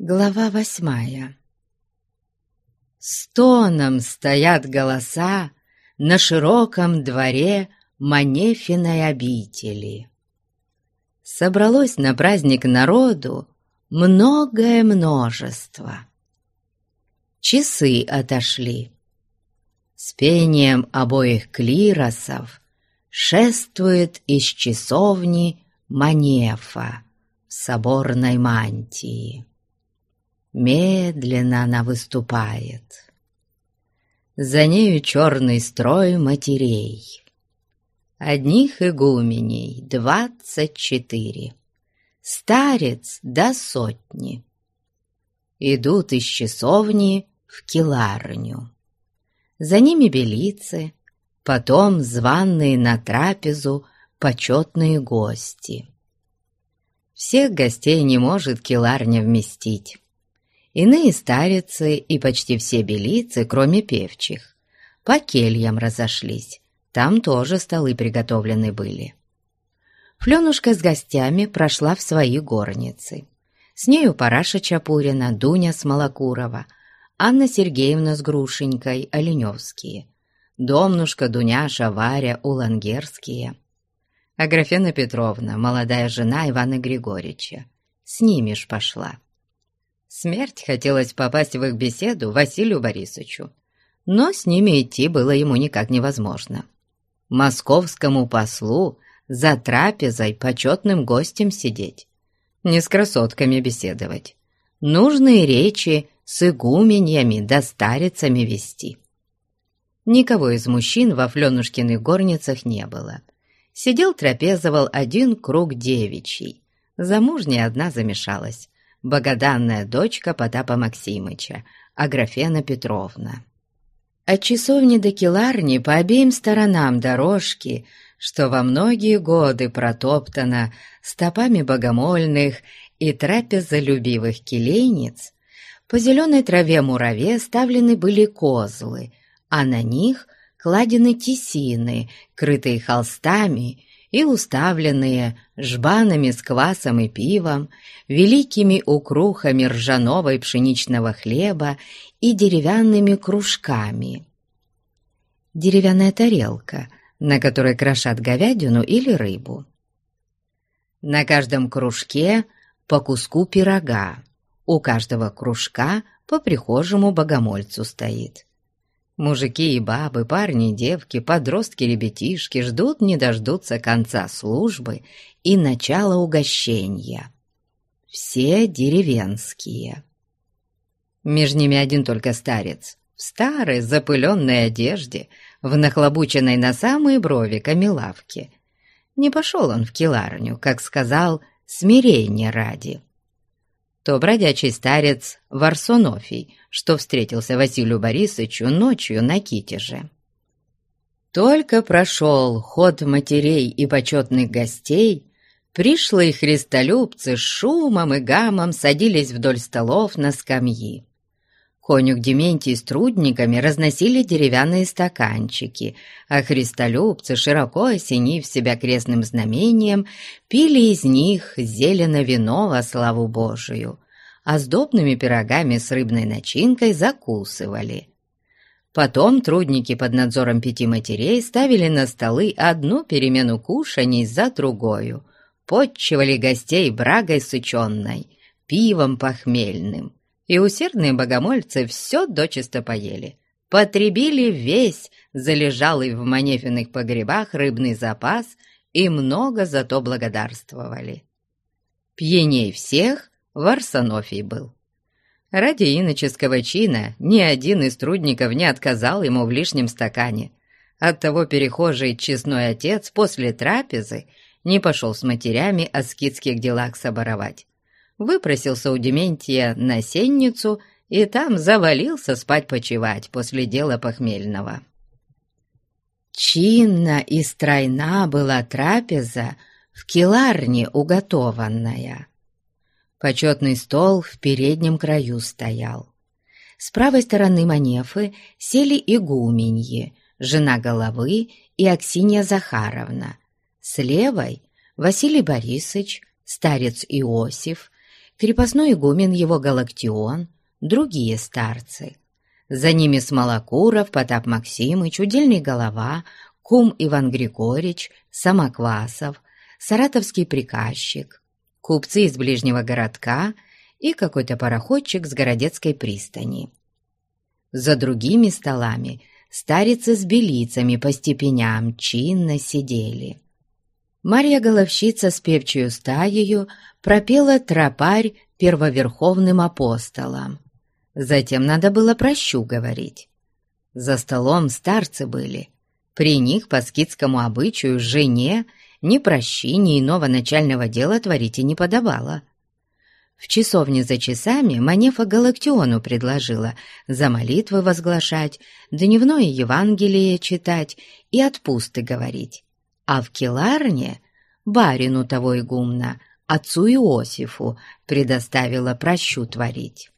Глава восьмая Стоном стоят голоса на широком дворе Манефиной обители. Собралось на праздник народу многое множество. Часы отошли. С пением обоих клиросов шествует из часовни Манефа в соборной мантии. Медленно она выступает. За нею черный строй матерей. Одних игуменей двадцать четыре. Старец до сотни. Идут из часовни в келарню. За ними белицы, потом званные на трапезу почетные гости. Всех гостей не может келарня вместить. Иные старицы и почти все белицы, кроме певчих, по кельям разошлись. Там тоже столы приготовлены были. Фленушка с гостями прошла в свои горницы. С нею Параша Чапурина, Дуня Смолокурова, Анна Сергеевна с Грушенькой, Оленевские, Домнушка, Дуняша, Варя, Улангерские, Аграфена Петровна, молодая жена Ивана Григорьевича. С ними ж пошла. Смерть хотелось попасть в их беседу Василию Борисовичу, но с ними идти было ему никак невозможно. Московскому послу за трапезой почетным гостем сидеть, не с красотками беседовать, нужные речи с игуменьями да старицами вести. Никого из мужчин во Фленушкиных горницах не было. Сидел трапезовал один круг девичий. Замужняя одна замешалась богоданная дочка Потапа Максимыча, Аграфена Петровна. От часовни до келарни по обеим сторонам дорожки, что во многие годы протоптана стопами богомольных и трапезолюбивых келейниц, по зеленой траве мураве ставлены были козлы, а на них кладены тесины, крытые холстами и уставленные жбанами с квасом и пивом, великими укрухами ржаного и пшеничного хлеба и деревянными кружками. Деревянная тарелка, на которой крошат говядину или рыбу. На каждом кружке по куску пирога, у каждого кружка по прихожему богомольцу стоит. Мужики и бабы, парни и девки, подростки ребятишки ждут не дождутся конца службы и начала угощения. Все деревенские. Между ними один только старец, в старой запыленной одежде, в нахлобученной на самые брови камелавке. Не пошел он в келарню, как сказал, смирение ради то бродячий старец Варсонофий, что встретился Василию Борисовичу ночью на Китеже. Только прошел ход матерей и почетных гостей, пришлые христолюбцы с шумом и гамом садились вдоль столов на скамьи. Конюк Дементий с трудниками разносили деревянные стаканчики, а христолюбцы, широко осенив себя крестным знамением, пили из них зелено вино во славу Божию, а сдобными пирогами с рыбной начинкой закусывали. Потом трудники под надзором пяти матерей ставили на столы одну перемену кушаний за другою, подчивали гостей брагой сыченной, пивом похмельным, и усердные богомольцы все дочисто поели. Потребили весь залежалый в манефиных погребах рыбный запас и много зато благодарствовали. Пьяней всех Варсонофий был. Ради иноческого чина ни один из трудников не отказал ему в лишнем стакане. Оттого перехожий честной отец после трапезы не пошел с матерями о скидских делах соборовать выпросился у Дементия на сенницу и там завалился спать-почевать после дела похмельного. Чинно и стройна была трапеза в келарне уготованная. Почетный стол в переднем краю стоял. С правой стороны манефы сели игуменьи, жена головы и Аксинья Захаровна. С левой — Василий Борисович, старец Иосиф, крепостной игумен его Галактион, другие старцы. За ними Смолокуров, Потап Максимыч, Удельный Голова, Кум Иван Григорьевич, Самоквасов, Саратовский приказчик, купцы из ближнего городка и какой-то пароходчик с городецкой пристани. За другими столами старицы с белицами по степеням чинно сидели. Марья Головщица с певчую стаею пропела тропарь первоверховным апостолам. Затем надо было прощу говорить. За столом старцы были. При них по скидскому обычаю жене ни прощи, ни иного начального дела творить и не подавала. В часовне за часами Манефа Галактиону предложила за молитвы возглашать, дневное Евангелие читать и отпусты говорить. А в Келарне барину того игумна, отцу Иосифу, предоставила прощу творить.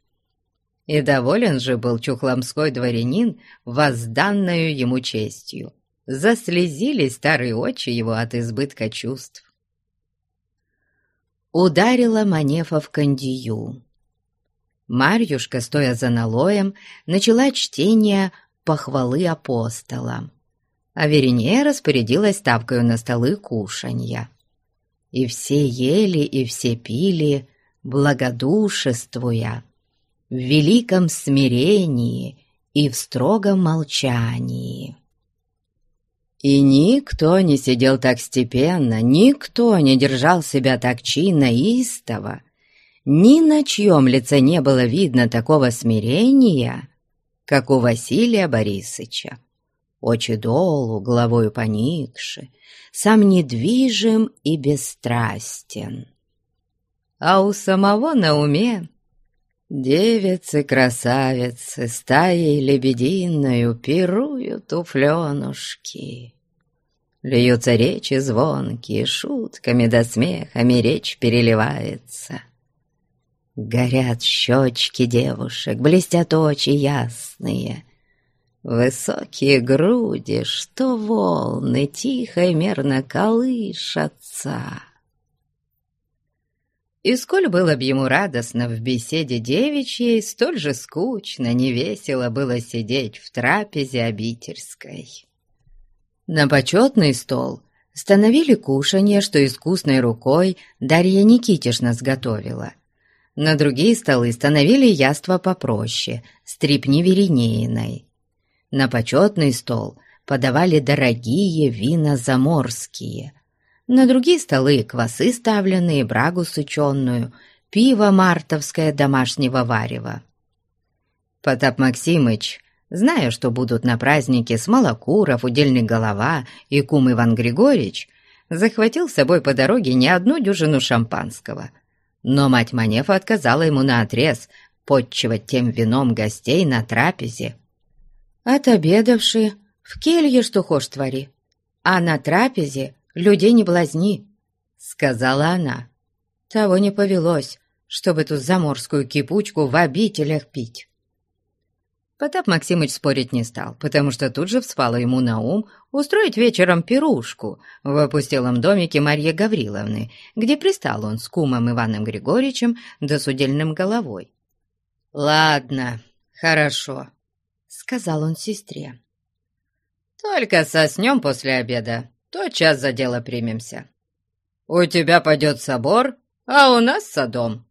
И доволен же был чухломской дворянин возданную ему честью. Заслезились старые очи его от избытка чувств ударила Манефа в кондию. Марьюшка, стоя за налоем, начала чтение похвалы апостолам, а Веринея распорядилась ставкою на столы кушанья. И все ели, и все пили, благодушествуя, в великом смирении и в строгом молчании. И никто не сидел так степенно, никто не держал себя так чинно и истово, ни на чьем лице не было видно такого смирения, как у Василия Борисыча. Очи долу, головою поникши, сам недвижим и бесстрастен. А у самого на уме Девицы-красавицы стаей лебединою пируют у фленушки. Льются речи звонкие, шутками да смехами речь переливается. Горят щечки девушек, блестят очи ясные. Высокие груди, что волны тихо и мерно колышатся. И сколь было б ему радостно в беседе девичьей, столь же скучно, невесело было сидеть в трапезе обительской. На почетный стол становили кушанье, что искусной рукой Дарья Никитишна сготовила. На другие столы становили яства попроще, стрипни веренеиной. На почетный стол подавали дорогие вина заморские, на другие столы квасы ставленные, брагу сыченную, пиво мартовское домашнего варева. Потап Максимыч, зная, что будут на празднике Смолокуров, Удельный Голова и кум Иван Григорьевич, захватил с собой по дороге не одну дюжину шампанского. Но мать Манефа отказала ему наотрез подчивать тем вином гостей на трапезе. Отобедавши, в келье что хошь твори, а на трапезе людей не блазни», — сказала она. «Того не повелось, чтобы эту заморскую кипучку в обителях пить». Потап Максимыч спорить не стал, потому что тут же вспало ему на ум устроить вечером пирушку в опустелом домике Марьи Гавриловны, где пристал он с кумом Иваном Григорьевичем да с удельным головой. «Ладно, хорошо», — сказал он сестре. «Только соснем после обеда, тотчас за дело примемся. У тебя пойдет собор, а у нас садом.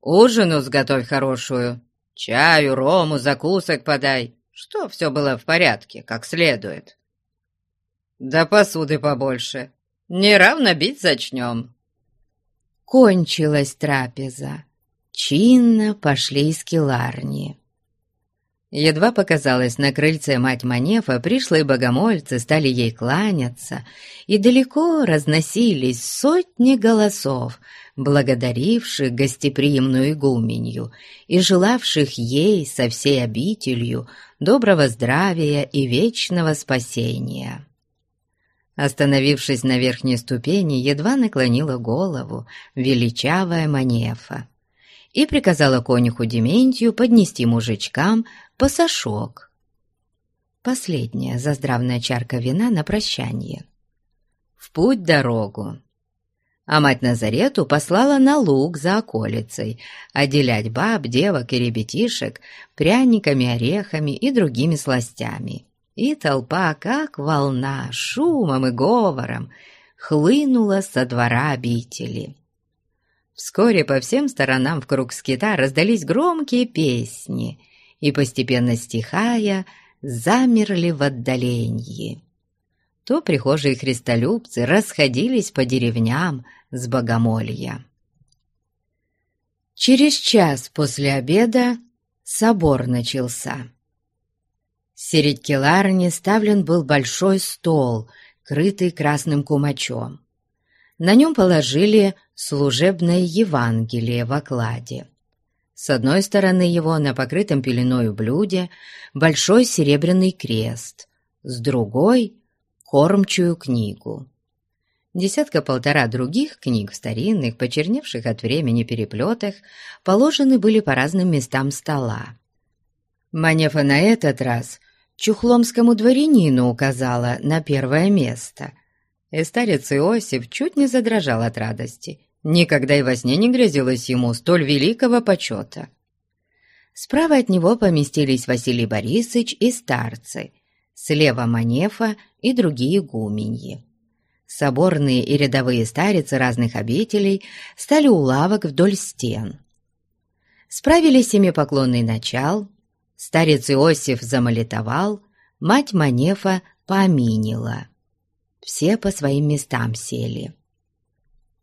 Ужину сготовь хорошую, чаю, рому, закусок подай, что все было в порядке, как следует. Да посуды побольше, неравно бить зачнем. Кончилась трапеза. Чинно пошли из келарни. Едва показалась на крыльце мать Манефа, пришлые богомольцы стали ей кланяться, и далеко разносились сотни голосов, благодаривших гостеприимную игуменью и желавших ей со всей обителью доброго здравия и вечного спасения. Остановившись на верхней ступени, едва наклонила голову величавая Манефа и приказала конюху Дементию поднести мужичкам пасашок. Последняя заздравная чарка вина на прощание. В путь дорогу. а мать Назарету послала на луг за околицей отделять баб, девок и ребятишек пряниками, орехами и другими сластями. И толпа, как волна, шумом и говором, хлынула со двора обители. Вскоре по всем сторонам в круг скита раздались громкие песни, и, постепенно стихая, замерли в отдалении. То прихожие христолюбцы расходились по деревням с богомолья. Через час после обеда собор начался. Серед келарни ставлен был большой стол, крытый красным кумачом. На нем положили служебное Евангелие в окладе. С одной стороны его на покрытом пеленою блюде большой серебряный крест, с другой — кормчую книгу. Десятка-полтора других книг старинных, почерневших от времени переплетах, положены были по разным местам стола. Манефа на этот раз чухломскому дворянину указала на первое место, и старец Иосиф чуть не задрожал от радости. Никогда и во сне не грязилось ему столь великого почета. Справа от него поместились Василий Борисович и старцы, слева Манефа и другие гуменьи. Соборные и рядовые старицы разных обителей стали у лавок вдоль стен. Справили семипоклонный начал, старец Иосиф замолитовал, мать Манефа поминила. Все по своим местам сели.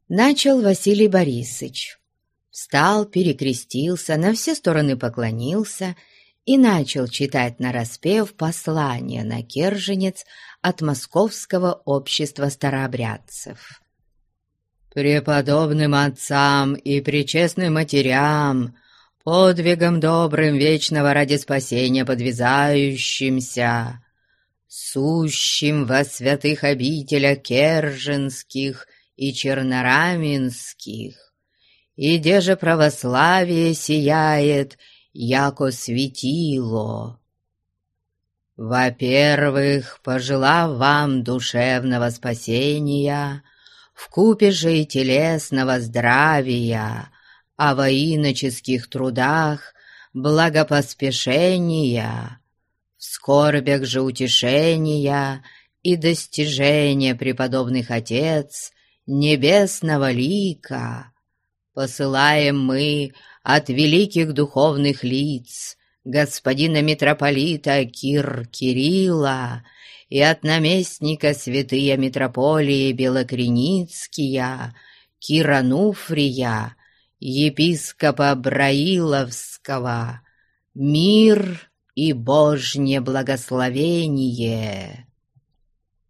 Начал Василий Борисович. Встал, перекрестился, на все стороны поклонился и начал читать нараспев послание на Керженец от Московского общества старообрядцев. «Преподобным отцам и причестным матерям, подвигом добрым вечного ради спасения подвязающимся, сущим во святых обителях Керженских и Чернораменских, и где же православие сияет, яко светило. Во-первых, пожелав вам душевного спасения, в купе же и телесного здравия, а во иноческих трудах благопоспешения, в скорбях же утешения и достижения преподобных Отец небесного лика, посылаем мы от великих духовных лиц, господина митрополита Кир Кирилла и от наместника святые митрополии Белокреницкия Кира Нуфрия, епископа Браиловского, мир и Божье благословение.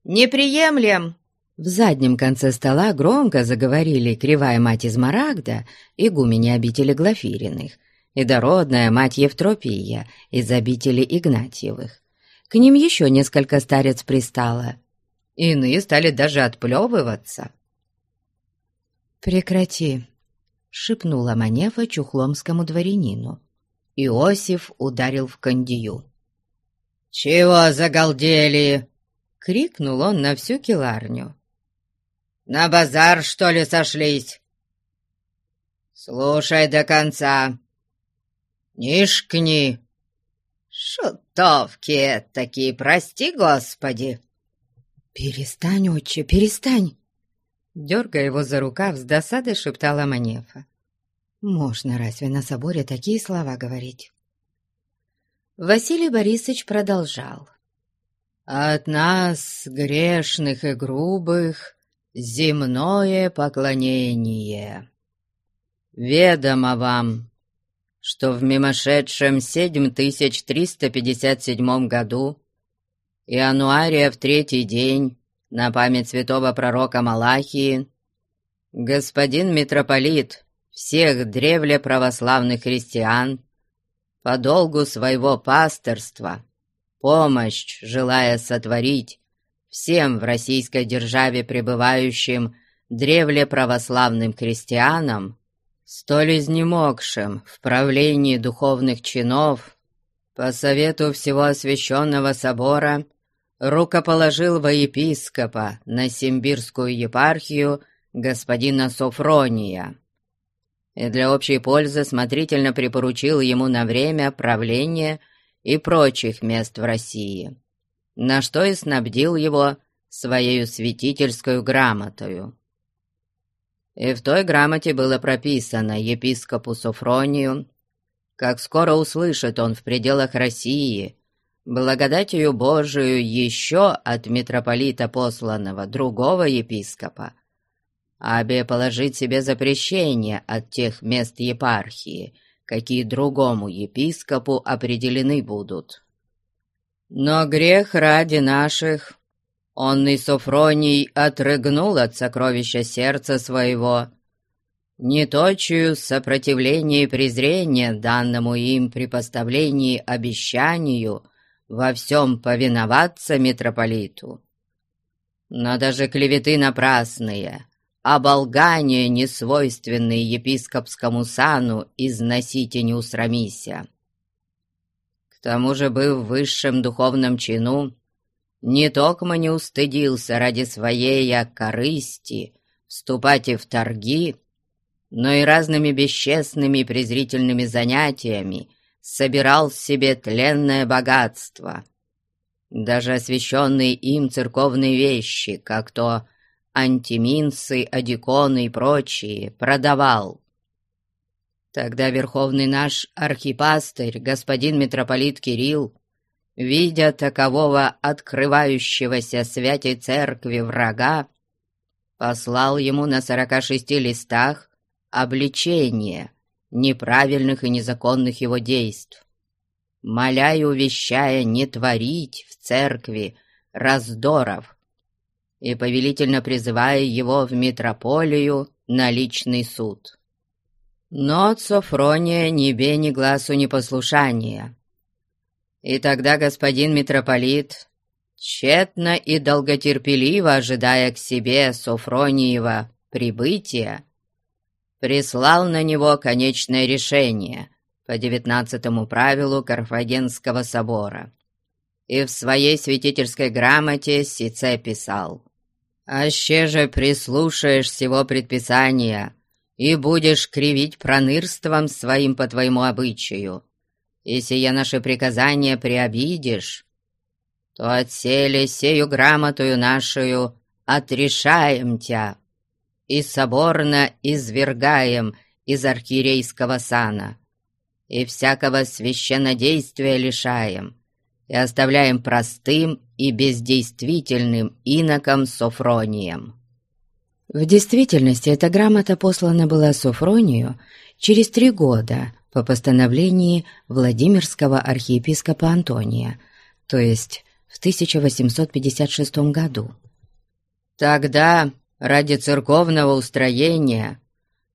«Не приемлем!» В заднем конце стола громко заговорили кривая мать из Марагда, игуменя обители Глафириных, и дородная мать Евтропия из обители Игнатьевых. К ним еще несколько старец пристало. Иные стали даже отплевываться. «Прекрати», — шепнула Манефа чухломскому дворянину. Иосиф ударил в кондию. «Чего загалдели?» — крикнул он на всю киларню. На базар, что ли, сошлись? Слушай до конца. Нишкни. Шутовки такие, прости, Господи. Перестань, отче, перестань. Дергая его за рукав, с досадой шептала Манефа. Можно разве на соборе такие слова говорить? Василий Борисович продолжал. «От нас, грешных и грубых, земное поклонение. Ведомо вам, что в мимошедшем 7357 году Иануария в третий день на память святого пророка Малахии господин митрополит всех древле православных христиан по долгу своего пасторства помощь желая сотворить всем в российской державе пребывающим древле православным крестьянам, столь изнемогшим в правлении духовных чинов, по совету всего освященного собора рукоположил во епископа на Симбирскую епархию господина Софрония, и для общей пользы смотрительно припоручил ему на время правления и прочих мест в России, на что и снабдил его своей святительскую грамотою. И в той грамоте было прописано епископу Софронию, как скоро услышит он в пределах России благодатью Божию еще от митрополита посланного другого епископа, абе положить себе запрещение от тех мест епархии, какие другому епископу определены будут. Но грех ради наших он и Софроний отрыгнул от сокровища сердца своего, не точию сопротивление и презрение данному им при поставлении обещанию во всем повиноваться митрополиту. Но даже клеветы напрасные, оболгания, несвойственные епископскому сану, износите не усрамися. К тому же, быв в высшем духовном чину, не токмо не устыдился ради своей корысти вступать и в торги, но и разными бесчестными и презрительными занятиями собирал себе тленное богатство. Даже освященные им церковные вещи, как то антиминцы, одеконы и прочие, продавал. Тогда верховный наш архипастырь, господин митрополит Кирилл, видя такового открывающегося святой церкви врага, послал ему на сорока шести листах обличение неправильных и незаконных его действий, моля и увещая не творить в церкви раздоров и повелительно призывая его в митрополию на личный суд. Но Софрония ни бе ни глазу не послушания. И тогда господин митрополит, тщетно и долготерпеливо ожидая к себе Софрониева прибытия, прислал на него конечное решение по девятнадцатому правилу Карфагенского собора и в своей святительской грамоте Сице писал «Аще же прислушаешь всего предписания и будешь кривить пронырством своим по твоему обычаю, и сие наше приказание приобидишь, то отселе сею грамотую нашою отрешаем тебя и соборно извергаем из архиерейского сана, и всякого священнодействия лишаем, и оставляем простым и бездействительным иноком Софронием». В действительности эта грамота послана была Софронию через три года по постановлении Владимирского архиепископа Антония, то есть в 1856 году. Тогда ради церковного устроения,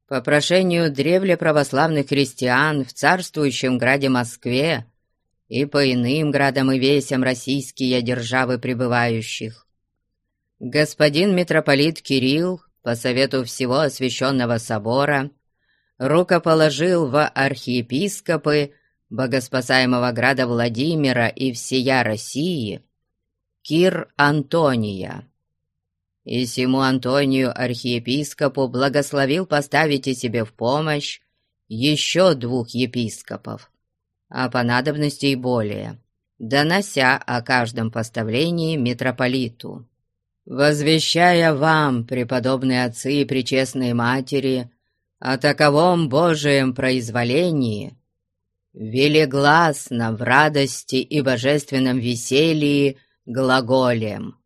по прошению древле православных христиан в царствующем граде Москве и по иным градам и весям российские державы пребывающих, господин митрополит Кирилл по совету всего освященного собора рукоположил в архиепископы богоспасаемого града Владимира и всея России Кир Антония. И сему Антонию архиепископу благословил поставить и себе в помощь еще двух епископов, а по надобности и более, донося о каждом поставлении митрополиту. Возвещая вам, преподобные отцы и пречестные матери, о таковом Божием произволении, велегласно в радости и божественном веселье глаголем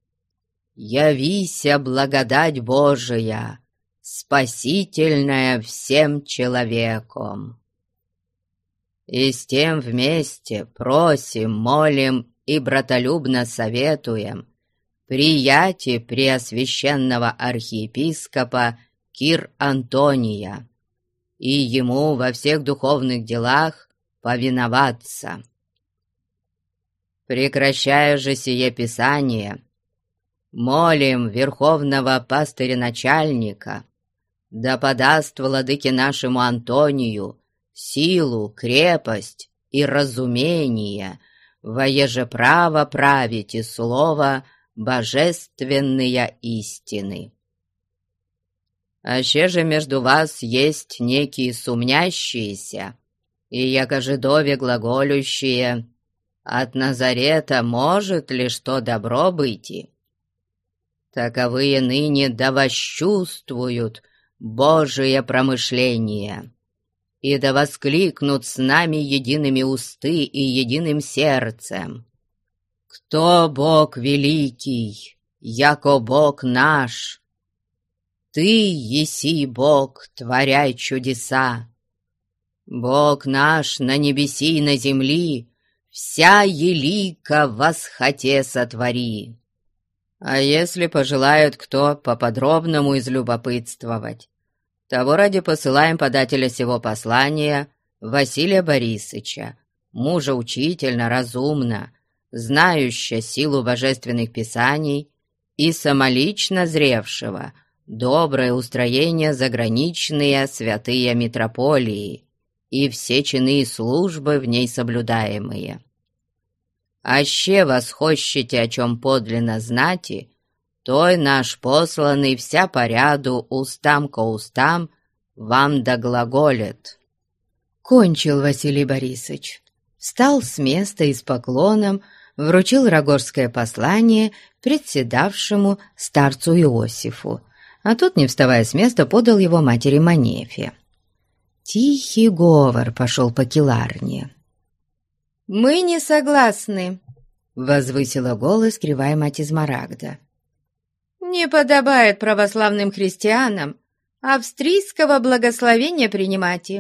явися благодать Божия, спасительная всем человеком. И с тем вместе просим, молим и братолюбно советуем приятие преосвященного архиепископа Кир Антония и ему во всех духовных делах повиноваться. Прекращая же сие писание, Молим верховного пастыря-начальника, да подаст владыке нашему Антонию силу, крепость и разумение, воеже право править и слово божественные истины. Аще же между вас есть некие сумнящиеся и якожедове глаголющие «От Назарета может ли что добро быть?» Таковые ныне да вощувствуют Божие промышление и да воскликнут с нами едиными усты и единым сердцем. Кто Бог великий, яко Бог наш? Ты еси Бог, творяй чудеса. Бог наш на небеси и на земли, вся елика восхоте сотвори. А если пожелают кто по-подробному излюбопытствовать, того ради посылаем подателя сего послания Василия Борисыча, мужа учительно, разумно, знающего силу божественных писаний и самолично зревшего доброе устроение заграничные святые митрополии, и все чины и службы в ней соблюдаемые. Аще вас хощете, о чем подлинно знати, той наш посланный вся поряду устам ко устам вам доглаголет». Кончил Василий Борисович, встал с места и с поклоном вручил Рогорское послание председавшему старцу Иосифу, а тот, не вставая с места, подал его матери Манефе. Тихий говор пошел по келарне. «Мы не согласны», — возвысила голос кривая мать Измарагда. «Не подобает православным христианам австрийского благословения принимать.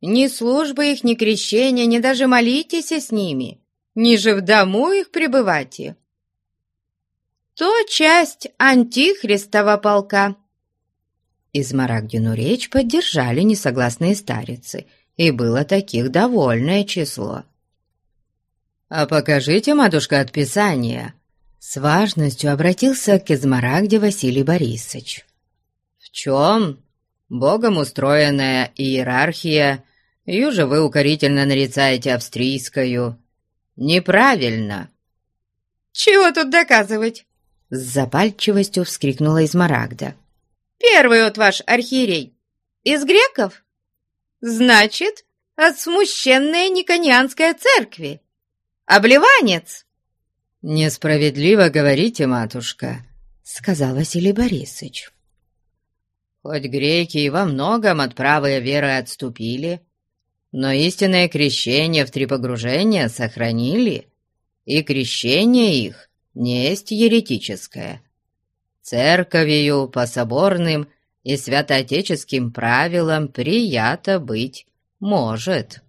Ни службы их, ни крещения, ни даже молитесь с ними, ни же в дому их пребывайте. То часть антихристова полка». Измарагдину речь поддержали несогласные старицы, и было таких довольное число. «А покажите, матушка, от Писания!» С важностью обратился к Измарагде Василий Борисович. «В чем богом устроенная иерархия, юже вы укорительно нарицаете австрийскую? Неправильно!» «Чего тут доказывать?» С запальчивостью вскрикнула Измарагда. Первый от ваш архиерей из греков? Значит, от смущенной Никонианской церкви. Обливанец!» «Несправедливо говорите, матушка», — сказал Василий Борисович. «Хоть греки и во многом от правой веры отступили, но истинное крещение в три погружения сохранили, и крещение их не есть еретическое, Церковью по соборным и святоотеческим правилам приято быть может.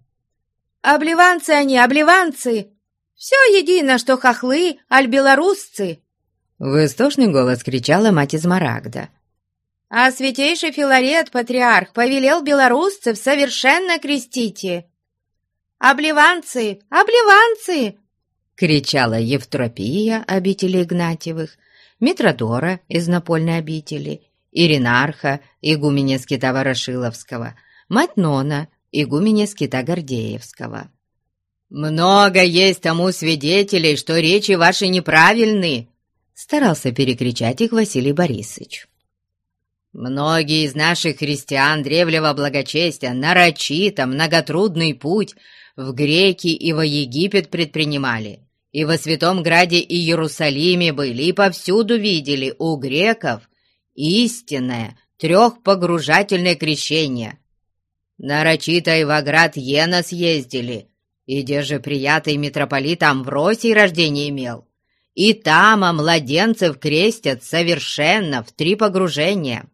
«Обливанцы они, обливанцы! Все едино, что хохлы, аль белорусцы!» В истошный голос кричала мать Измарагда. «А святейший Филарет, патриарх, повелел белорусцев совершенно крестите!» «Обливанцы! Обливанцы!» кричала Евтропия обители Игнатьевых, Митродора из напольной обители, Иринарха, игуменя скита Ворошиловского, мать Нона, игуменя скита Гордеевского. «Много есть тому свидетелей, что речи ваши неправильны!» Старался перекричать их Василий Борисович. «Многие из наших христиан древнего благочестия нарочито многотрудный путь в Греки и во Египет предпринимали, и во Святом Граде и Иерусалиме были, и повсюду видели у греков истинное трехпогружательное крещение. Нарочито и в град Ена съездили, и где же приятый митрополит Амвросий рождение имел. И там а младенцев крестят совершенно в три погружения.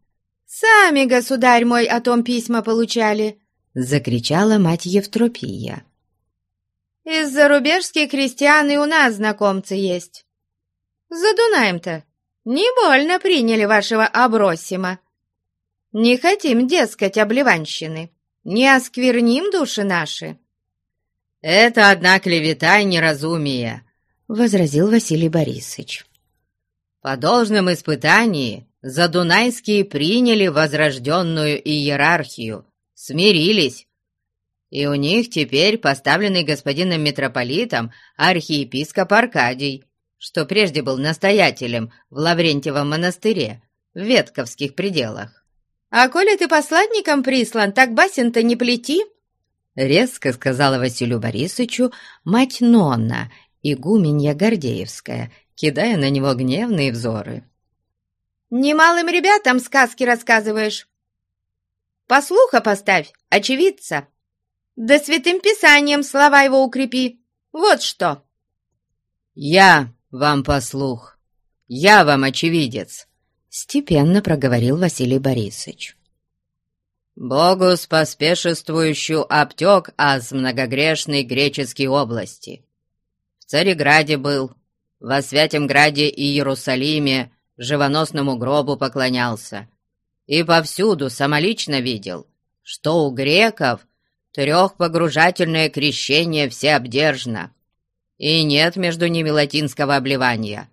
«Сами, государь мой, о том письма получали!» — закричала мать Евтропия. Из зарубежских крестьян и у нас знакомцы есть. За Дунаем-то не больно приняли вашего Абросима. Не хотим, дескать, обливанщины, не оскверним души наши». «Это одна клевета и неразумие», — возразил Василий Борисович. «По должном испытании задунайские приняли возрожденную иерархию, смирились, и у них теперь поставленный господином митрополитом архиепископ Аркадий, что прежде был настоятелем в Лаврентьевом монастыре, в ветковских пределах. «А коли ты посланником прислан, так басен-то не плети!» Резко сказала Василию Борисовичу мать Нонна, игуменья Гордеевская, кидая на него гневные взоры. «Немалым ребятам сказки рассказываешь. Послуха поставь, очевидца. Да святым писанием слова его укрепи. Вот что!» «Я вам послух, я вам очевидец», — степенно проговорил Василий Борисович. «Богу споспешествующую обтек аз многогрешной греческой области. В Цареграде был, во Святемграде и Иерусалиме живоносному гробу поклонялся, и повсюду самолично видел, что у греков трехпогружательное крещение всеобдержно, и нет между ними латинского обливания.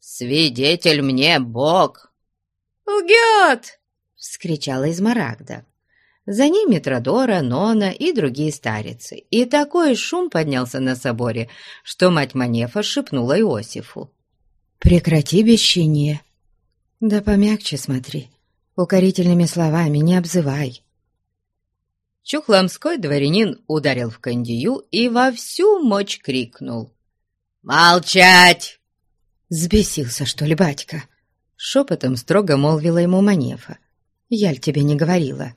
Свидетель мне Бог!» «Лгет!» — вскричала Измарагда. За ними Традора, Нона и другие старицы. И такой шум поднялся на соборе, что мать Манефа шепнула Иосифу. «Прекрати бесчиние. Да помягче смотри, укорительными словами не обзывай». Чухломской дворянин ударил в кондию и во всю мощь крикнул. «Молчать!» «Сбесился, что ли, батька?» Шепотом строго молвила ему Манефа. «Яль тебе не говорила».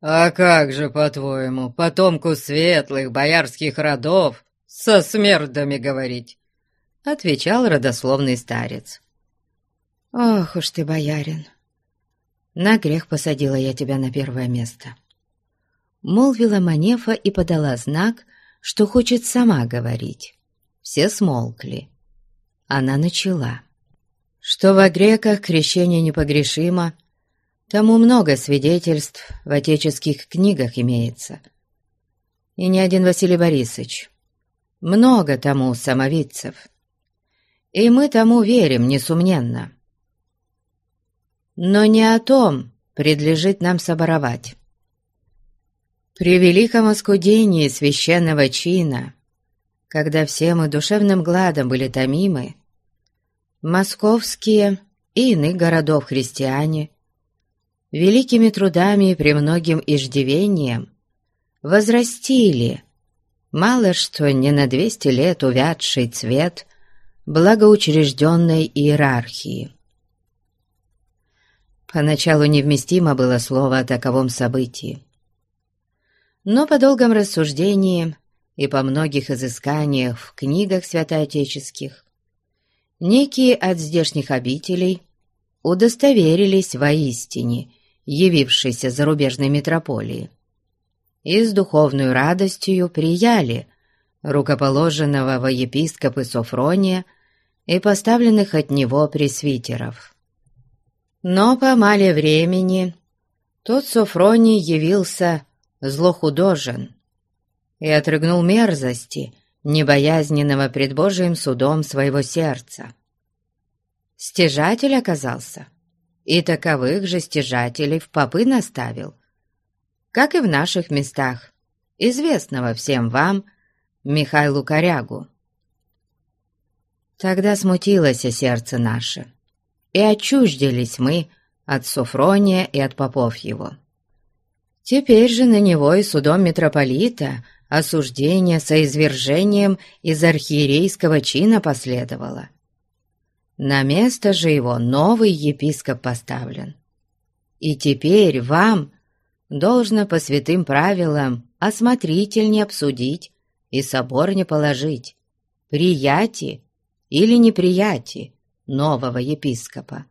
«А как же, по-твоему, потомку светлых боярских родов со смердами говорить?» Отвечал родословный старец. «Ох уж ты, боярин! На грех посадила я тебя на первое место молвила Манефа и подала знак, что хочет сама говорить. Все смолкли. Она начала. Что во греках крещение непогрешимо, тому много свидетельств в отеческих книгах имеется. И не один Василий Борисович. Много тому самовидцев. И мы тому верим, несомненно. Но не о том предлежит нам соборовать. При великом оскудении священного чина, когда все мы душевным гладом были томимы, московские и иных городов христиане великими трудами и премногим иждивением возрастили, мало что не на двести лет увядший цвет благоучрежденной иерархии. Поначалу невместимо было слово о таковом событии. Но по долгом рассуждении и по многих изысканиях в книгах святоотеческих некие от здешних обителей удостоверились воистине явившейся зарубежной метрополии и с духовной радостью прияли рукоположенного во епископы Софрония и поставленных от него пресвитеров. Но по мале времени тот Софроний явился злохудожен и отрыгнул мерзости, небоязненного пред Божиим судом своего сердца. Стяжатель оказался, и таковых же стяжателей в попы наставил, как и в наших местах, известного всем вам Михайлу Корягу. Тогда смутилось сердце наше, и отчуждились мы от Софрония и от попов его. Теперь же на него и судом митрополита осуждение соизвержением из архиерейского чина последовало. На место же его новый епископ поставлен. И теперь вам должно по святым правилам осмотрительнее обсудить и собор не положить, приятие или неприятие нового епископа.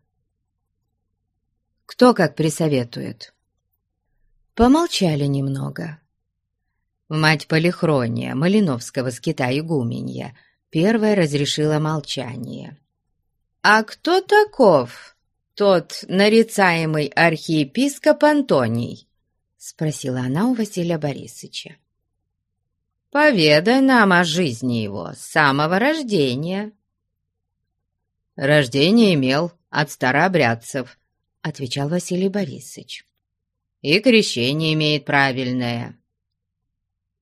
Кто как присоветует. Помолчали немного. Мать Полихрония, Малиновского скита игуменья, первая разрешила молчание. «А кто таков тот нарицаемый архиепископ Антоний?» — спросила она у Василия Борисовича. «Поведай нам о жизни его с самого рождения». «Рождение имел от старообрядцев», — отвечал Василий Борисович и крещение имеет правильное».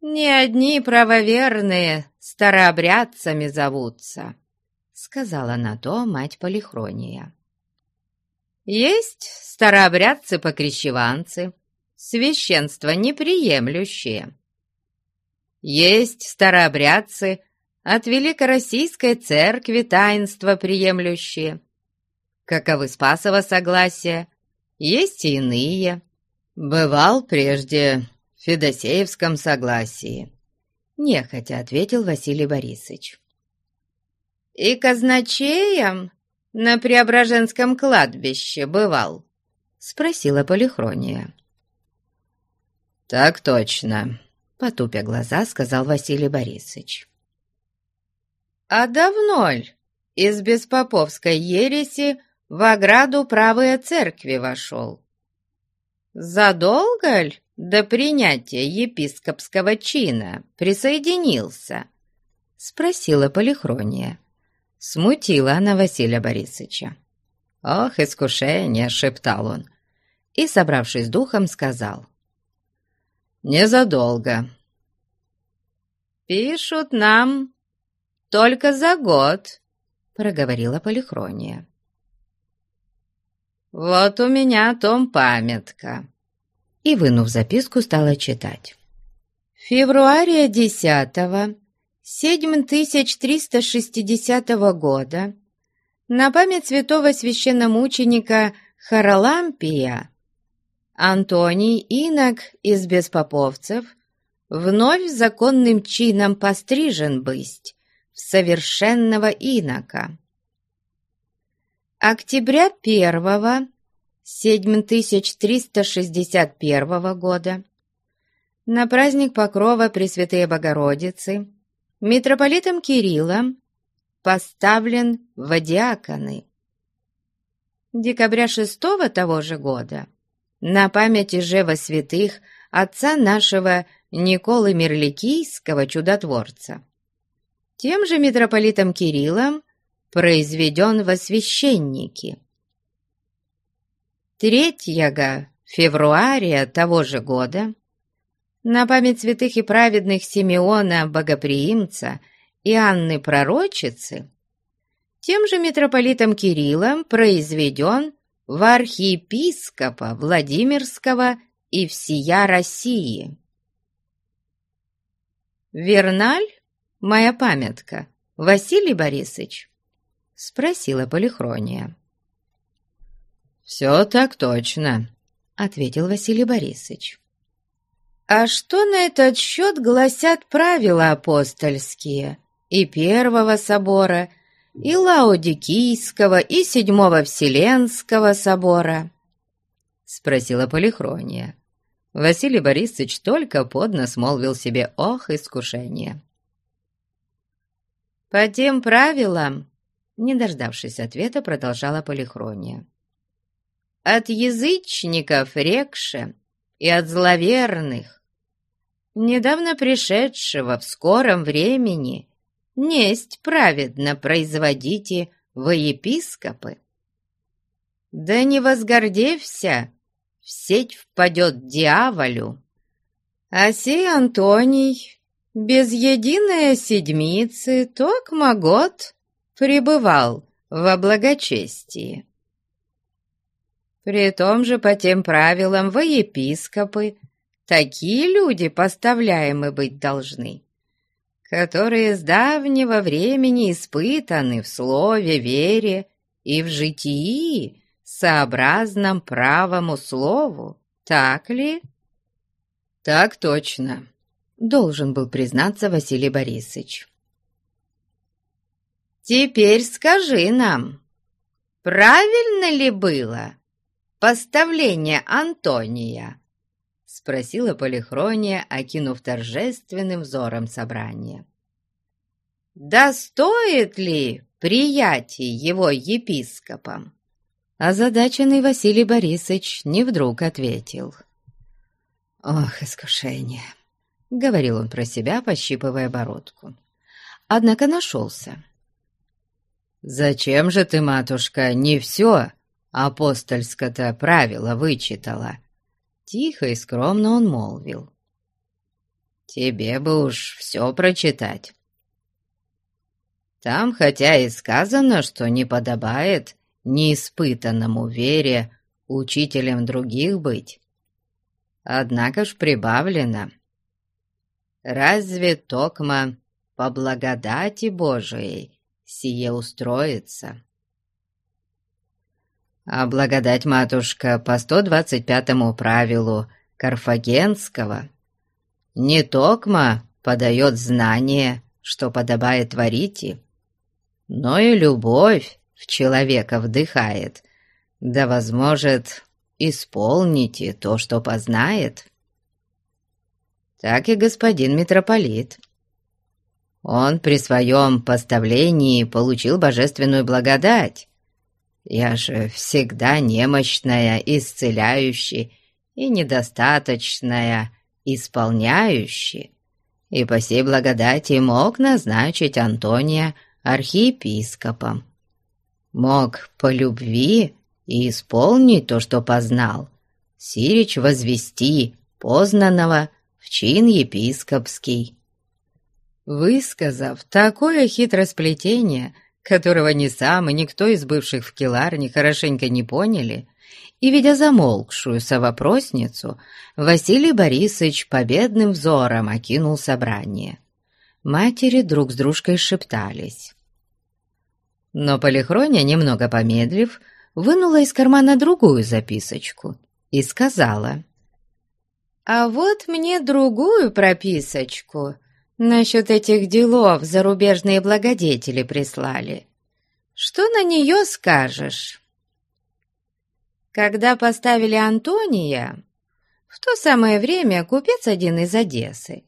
«Не одни правоверные старообрядцами зовутся», — сказала на то мать Полихрония. Есть старообрядцы-покрещеванцы, священство неприемлющие. Есть старообрядцы от Великороссийской церкви таинства приемлющие. Каковы Спасово согласия, есть и иные. Бывал прежде в Федосеевском согласии, нехотя ответил Василий Борисович. И казначеем на Преображенском кладбище бывал? Спросила Полихрония. «Так точно», — потупя глаза, сказал Василий Борисович. «А давно ль из беспоповской ереси в ограду правой церкви вошел? Задолго ль до принятия епископского чина присоединился?» — спросила Полихрония. Смутила она Василия Борисовича. «Ох, искушение!» — шептал он. И, собравшись духом, сказал. «Незадолго». «Пишут нам только за год», — проговорила Полихрония. «Вот у меня том памятка». И, вынув записку, стала читать. «Февруария десятого 7360 года на память святого священномученика Харалампия Антоний Инок из Беспоповцев вновь законным чином пострижен быть в совершенного инока. Октября 1 7361 года на праздник Покрова Пресвятые Богородицы митрополитом Кириллом поставлен в диаконы. Декабря 6 того же года на памяти Жева святых отца нашего Николы Мерликийского чудотворца. Тем же митрополитом Кириллом произведен во священники. 3 февруария того же года на память святых и праведных Симеона Богоприимца и Анны Пророчицы, тем же митрополитом Кириллом произведен в архиепископа Владимирского и всея России. Верналь, моя памятка, Василий Борисович? Спросила Полихрония. «Все так точно», — ответил Василий Борисович. А что на этот счет гласят правила апостольские и Первого собора, и Лаодикийского, и Седьмого Вселенского собора? Спросила Полихрония. Василий Борисович только поднос молвил себе «Ох, искушение!» «По тем правилам», не дождавшись ответа, продолжала Полихрония. «От язычников рекше и от зловерных недавно пришедшего в скором времени, несть праведно производите во епископы. Да не возгордевся, в сеть впадет дьяволю. А сей Антоний без единой седмицы токмо год пребывал во благочестии. При том же по тем правилам во епископы Такие люди поставляемы быть должны, которые с давнего времени испытаны в слове, вере и в житии, сообразном правому слову. Так ли? Так точно, должен был признаться Василий Борисович. Теперь скажи нам, правильно ли было поставление Антония спросила Полихрония, окинув торжественным взором собрание. «Да стоит ли приятие его епископом?» Озадаченный Василий Борисович не вдруг ответил. «Ох, искушение!» — говорил он про себя, пощипывая бородку. Однако нашелся. «Зачем же ты, матушка, не все апостольское-то правило вычитала?» Тихо и скромно он молвил. «Тебе бы уж все прочитать. Там, хотя и сказано, что не подобает неиспытанному вере учителем других быть. Однако ж прибавлено. Разве токма по благодати Божией сие устроится? А благодать, матушка, по 125-му правилу Карфагенского не токма подает знание, что подобает творите, но и любовь в человека вдыхает, да, возможет, исполните то, что познает. Так и господин митрополит. Он при своем поставлении получил божественную благодать, я же всегда немощная, исцеляющая и недостаточная, исполняющая, и по сей благодати мог назначить Антония архиепископом. Мог по любви и исполнить то, что познал, сирич возвести познанного в чин епископский. Высказав такое хитросплетение — которого ни сам и никто из бывших в Келарне хорошенько не поняли, и, видя замолкшую совопросницу, Василий Борисович победным взором окинул собрание. Матери друг с дружкой шептались. Но Полихроня, немного помедлив, вынула из кармана другую записочку и сказала. «А вот мне другую прописочку Насчет этих делов зарубежные благодетели прислали. Что на нее скажешь? Когда поставили Антония, в то самое время купец один из Одессы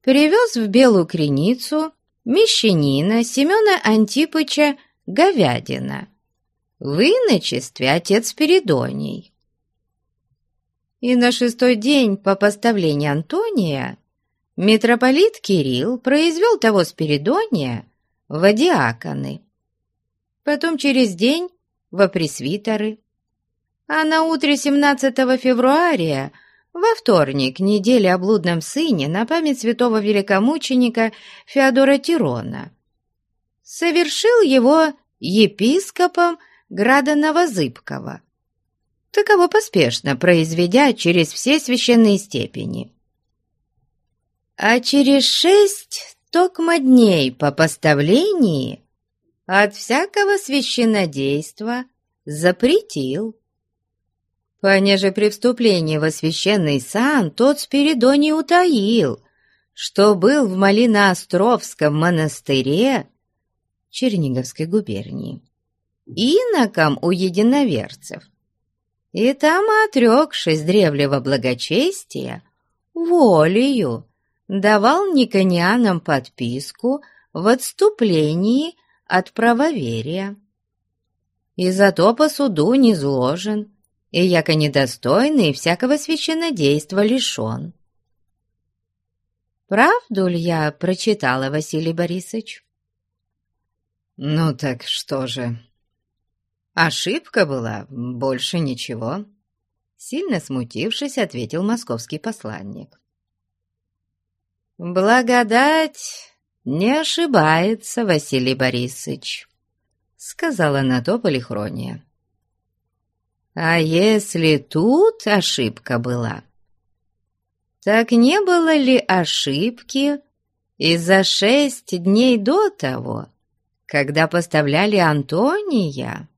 привез в Белую Креницу мещанина Семена Антипыча Говядина, в иночестве отец Спиридоний. И на шестой день по поставлению Антония митрополит Кирилл произвел того Спиридония в диаконы, потом через день во пресвитеры, а на утре 17 февруария, во вторник, недели о блудном сыне на память святого великомученика Феодора Тирона, совершил его епископом града Новозыбкова, таково поспешно произведя через все священные степени а через шесть токмо дней по поставлении от всякого священнодейства запретил. Понеже при вступлении во священный сан тот Спиридоний утаил, что был в Малиноостровском монастыре Черниговской губернии, иноком у единоверцев, и там, отрекшись древлего благочестия, волею давал никонианам подписку в отступлении от правоверия. И зато по суду не зложен, и яко недостойный всякого священнодейства лишен. Правду ли я прочитала, Василий Борисович? Ну так что же? Ошибка была, больше ничего. Сильно смутившись, ответил московский посланник. «Благодать не ошибается, Василий Борисович», — сказала на то Полихрония. «А если тут ошибка была, так не было ли ошибки и за шесть дней до того, когда поставляли Антония?»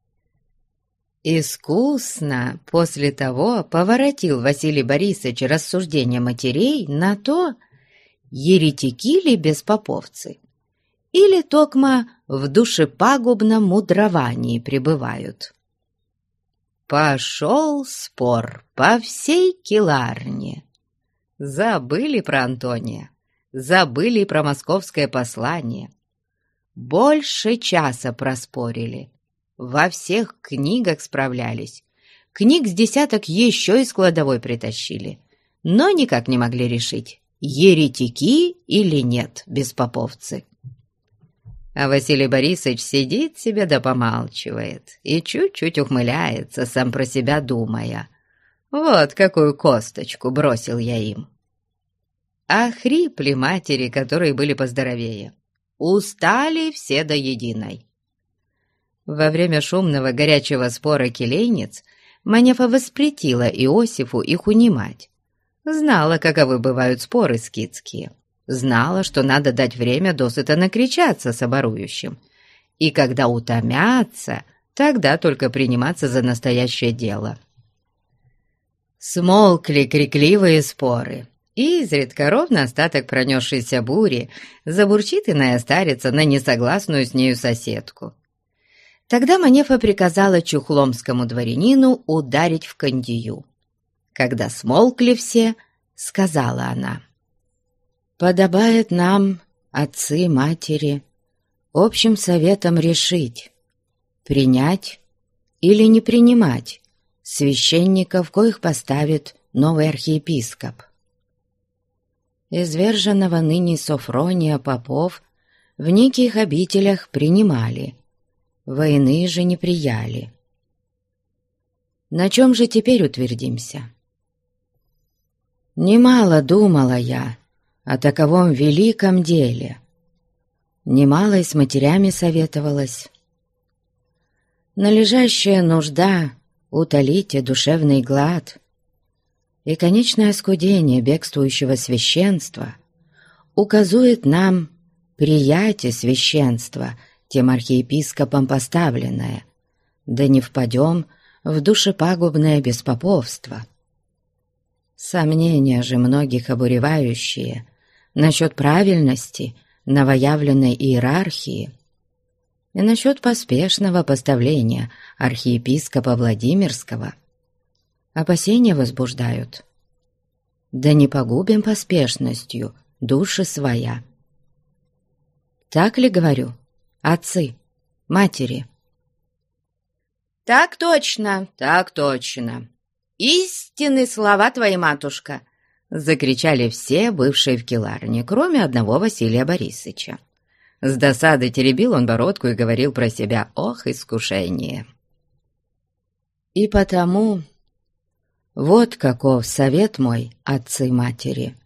Искусно после того поворотил Василий Борисович рассуждения матерей на то, еретики ли беспоповцы, или токма в душепагубном мудровании пребывают. Пошел спор по всей киларне. Забыли про Антония, забыли про московское послание. Больше часа проспорили, во всех книгах справлялись, книг с десяток еще из кладовой притащили, но никак не могли решить, еретики или нет, беспоповцы. А Василий Борисович сидит себе да помалчивает и чуть-чуть ухмыляется, сам про себя думая. Вот какую косточку бросил я им. А хрипли матери, которые были поздоровее. Устали все до единой. Во время шумного горячего спора келейниц Манефа воспретила Иосифу их унимать. Знала, каковы бывают споры скидские. Знала, что надо дать время досыта накричаться с оборующим. И когда утомятся, тогда только приниматься за настоящее дело. Смолкли крикливые споры, и изредка ровно остаток пронесшейся бури забурчит иная старица на несогласную с нею соседку. Тогда Манефа приказала чухломскому дворянину ударить в кондию. Когда смолкли все, сказала она, «Подобает нам, отцы, матери, общим советом решить, принять или не принимать священников, коих поставит новый архиепископ. Изверженного ныне Софрония попов в неких обителях принимали, войны же не прияли. На чем же теперь утвердимся? Немало думала я о таковом великом деле. Немало и с матерями советовалась. Належащая нужда утолите душевный глад и конечное оскудение бегствующего священства указует нам приятие священства тем архиепископом поставленное, да не впадем в душепагубное беспоповство. Сомнения же многих обуревающие насчет правильности новоявленной иерархии – и насчет поспешного поставления архиепископа Владимирского. Опасения возбуждают. Да не погубим поспешностью души своя. Так ли говорю, отцы, матери? «Так точно, так точно!» «Истинны слова твои, матушка!» Закричали все, бывшие в келарне, кроме одного Василия Борисовича. С досадой теребил он бородку и говорил про себя «Ох, искушение!» И потому вот каков совет мой, отцы-матери,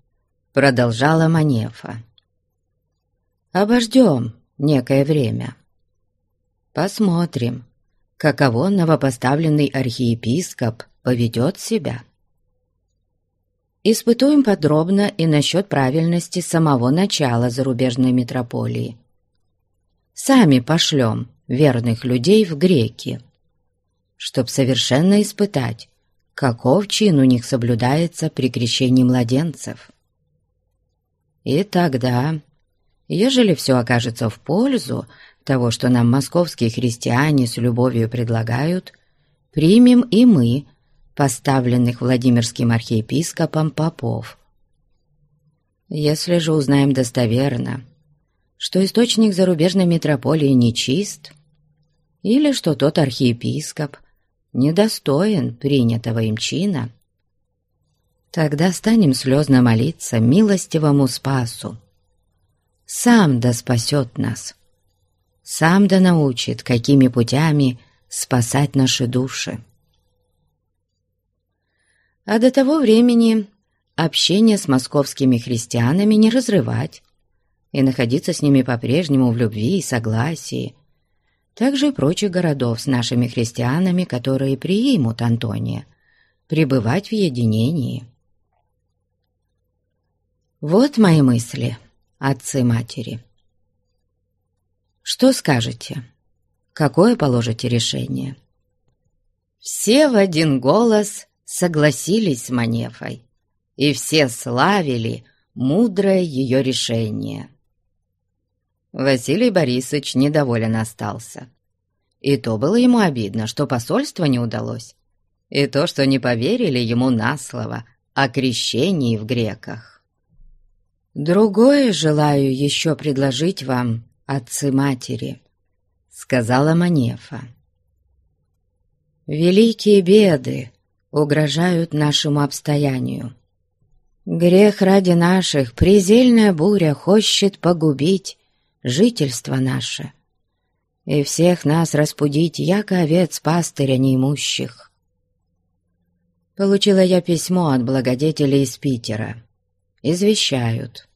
продолжала Манефа. Обождем некое время. Посмотрим, каково новопоставленный архиепископ поведет себя. Испытуем подробно и насчет правильности самого начала зарубежной метрополии – сами пошлем верных людей в греки, чтоб совершенно испытать, каков чин у них соблюдается при крещении младенцев. И тогда, ежели все окажется в пользу того, что нам московские христиане с любовью предлагают, примем и мы, поставленных Владимирским архиепископом попов. Если же узнаем достоверно, что источник зарубежной метрополии нечист, или что тот архиепископ недостоин принятого им чина, тогда станем слезно молиться милостивому Спасу. Сам да спасет нас, сам да научит, какими путями спасать наши души. А до того времени общение с московскими христианами не разрывать, и находиться с ними по-прежнему в любви и согласии. Также и прочих городов с нашими христианами, которые примут Антония, пребывать в единении. Вот мои мысли, отцы-матери. Что скажете? Какое положите решение? Все в один голос согласились с Манефой, и все славили мудрое ее решение. Василий Борисович недоволен остался. И то было ему обидно, что посольство не удалось, и то, что не поверили ему на слово о крещении в греках. «Другое желаю еще предложить вам, отцы-матери», — сказала Манефа. «Великие беды угрожают нашему обстоянию. Грех ради наших, презельная буря хочет погубить жительство наше, и всех нас распудить, яко овец пастыря неимущих. Получила я письмо от благодетелей из Питера. Извещают.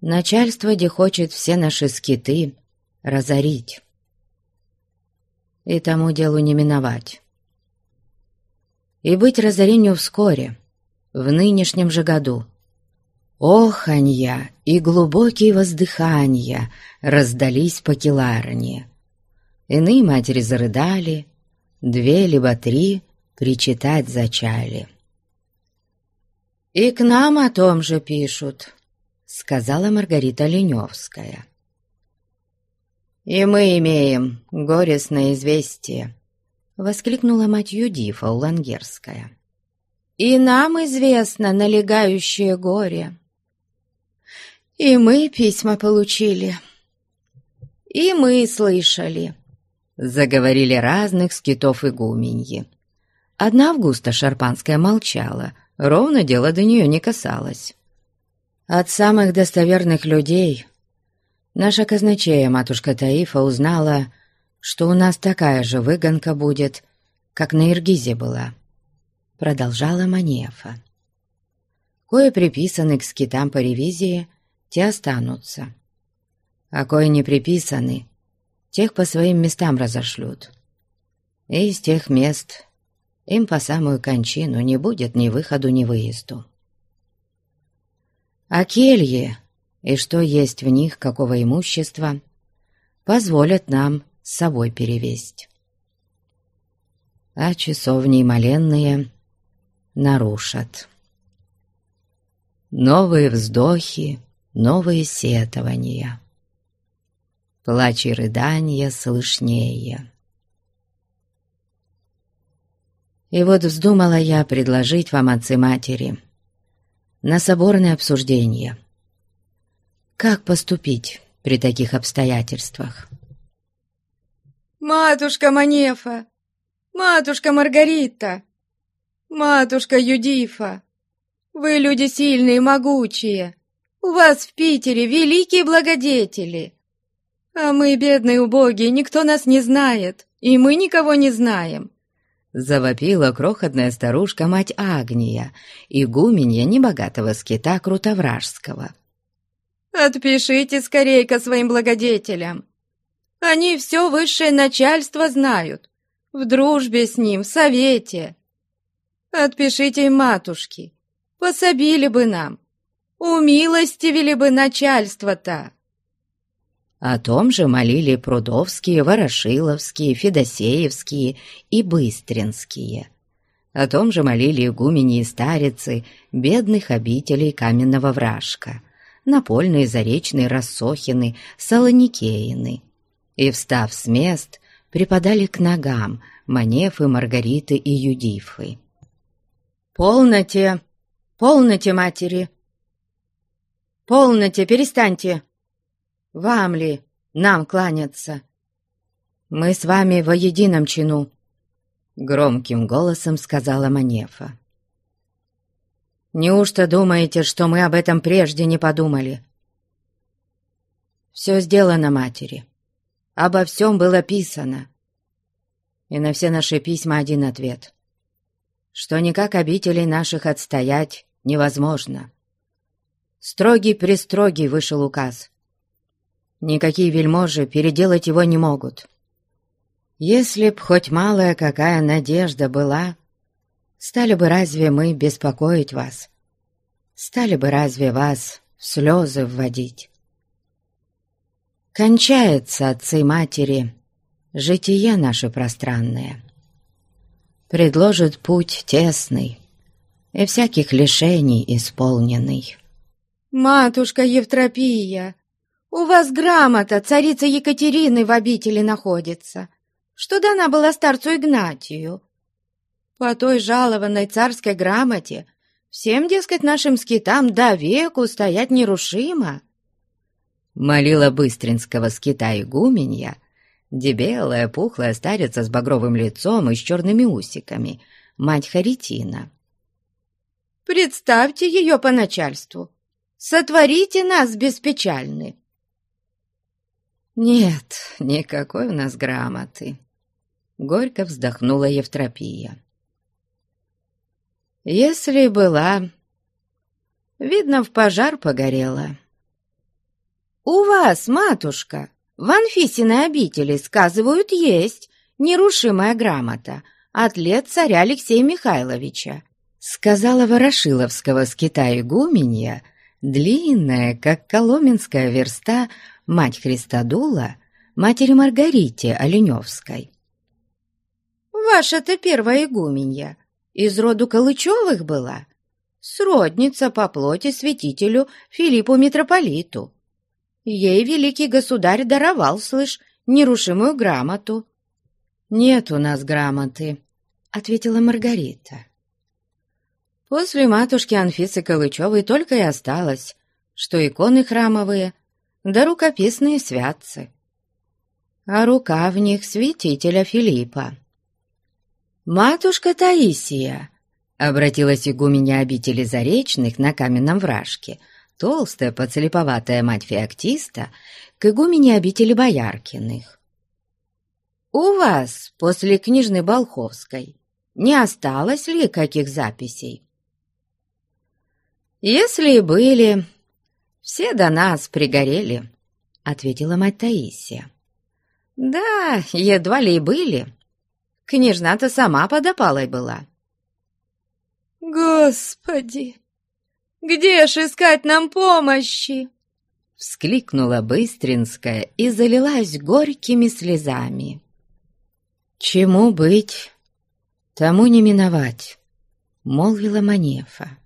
Начальство, где хочет все наши скиты разорить. и тому делу не миновать. И быть разорению вскоре, в нынешнем же году. Оханья и глубокие воздыхания раздались по Келарне. Иные матери зарыдали, две либо три причитать зачали. «И к нам о том же пишут», — сказала Маргарита Леневская. «И мы имеем горестное известие», — воскликнула мать Юдифа Улангерская. «И нам известно налегающее горе. И мы письма получили, и мы слышали», — заговорили разных скитов и гуменьи. Одна Августа Шарпанская молчала, ровно дело до нее не касалось. От самых достоверных людей Наша казначея, матушка Таифа, узнала, что у нас такая же выгонка будет, как на Иргизе была. Продолжала Манефа. Кое приписаны к скитам по ревизии, те останутся. А кое не приписаны, тех по своим местам разошлют. И из тех мест им по самую кончину не будет ни выходу, ни выезду. А келье и что есть в них, какого имущества, позволят нам с собой перевесть. А часовни моленные нарушат. Новые вздохи, новые сетования. Плач и рыдания слышнее. И вот вздумала я предложить вам, отцы-матери, на соборное обсуждение — как поступить при таких обстоятельствах? «Матушка Манефа! Матушка Маргарита! Матушка Юдифа! Вы люди сильные и могучие! У вас в Питере великие благодетели! А мы, бедные убогие, никто нас не знает, и мы никого не знаем!» Завопила крохотная старушка мать Агния, игуменья небогатого скита Крутовражского. Отпишите скорей-ка своим благодетелям. Они все высшее начальство знают. В дружбе с ним, в совете. Отпишите им, матушки. Пособили бы нам. Умилостивили бы начальство-то. О том же молили Прудовские, Ворошиловские, Федосеевские и Быстринские. О том же молили игумени и старицы бедных обителей каменного вражка напольные, заречные, рассохины, солоникеины. И, встав с мест, припадали к ногам Манефы, Маргариты и Юдифы. «Полноте! Полноте, матери! Полноте, перестаньте! Вам ли нам кланяться? Мы с вами во едином чину!» Громким голосом сказала Манефа. Неужто думаете, что мы об этом прежде не подумали? Все сделано матери. Обо всем было писано. И на все наши письма один ответ. Что никак обителей наших отстоять невозможно. Строгий-престрогий вышел указ. Никакие вельможи переделать его не могут. Если б хоть малая какая надежда была, Стали бы разве мы беспокоить вас? Стали бы разве вас в слезы вводить? Кончается, отцы и матери, житие наше пространное. Предложит путь тесный и всяких лишений исполненный. «Матушка Евтропия, у вас грамота царицы Екатерины в обители находится, что дана была старцу Игнатию, по той жалованной царской грамоте всем, дескать, нашим скитам до веку стоять нерушимо. Молила быстринского скита игуменья, дебелая, пухлая старица с багровым лицом и с черными усиками, мать Харитина. «Представьте ее по начальству! Сотворите нас беспечальны!» «Нет, никакой у нас грамоты!» Горько вздохнула Евтропия. Если была, видно, в пожар погорела. «У вас, матушка, в Анфисиной обители, сказывают, есть нерушимая грамота от лет царя Алексея Михайловича, сказала Ворошиловского с Китая игуменья, длинная, как коломенская верста, мать Христодула, матери Маргарите Оленевской. «Ваша-то первая игуменья из роду Калычевых была, сродница по плоти святителю Филиппу Митрополиту. Ей великий государь даровал, слышь, нерушимую грамоту». «Нет у нас грамоты», — ответила Маргарита. После матушки Анфисы Калычевой только и осталось, что иконы храмовые да рукописные святцы, а рука в них святителя Филиппа. «Матушка Таисия!» — обратилась игуменя обители Заречных на каменном вражке, толстая, поцелеповатая мать Феоктиста, к игумене обители Бояркиных. «У вас после книжной Болховской не осталось ли каких записей?» «Если и были, все до нас пригорели», — ответила мать Таисия. «Да, едва ли и были. Княжна-то сама под опалой была». «Господи, где ж искать нам помощи?» Вскликнула Быстринская и залилась горькими слезами. «Чему быть, тому не миновать», — молвила Манефа.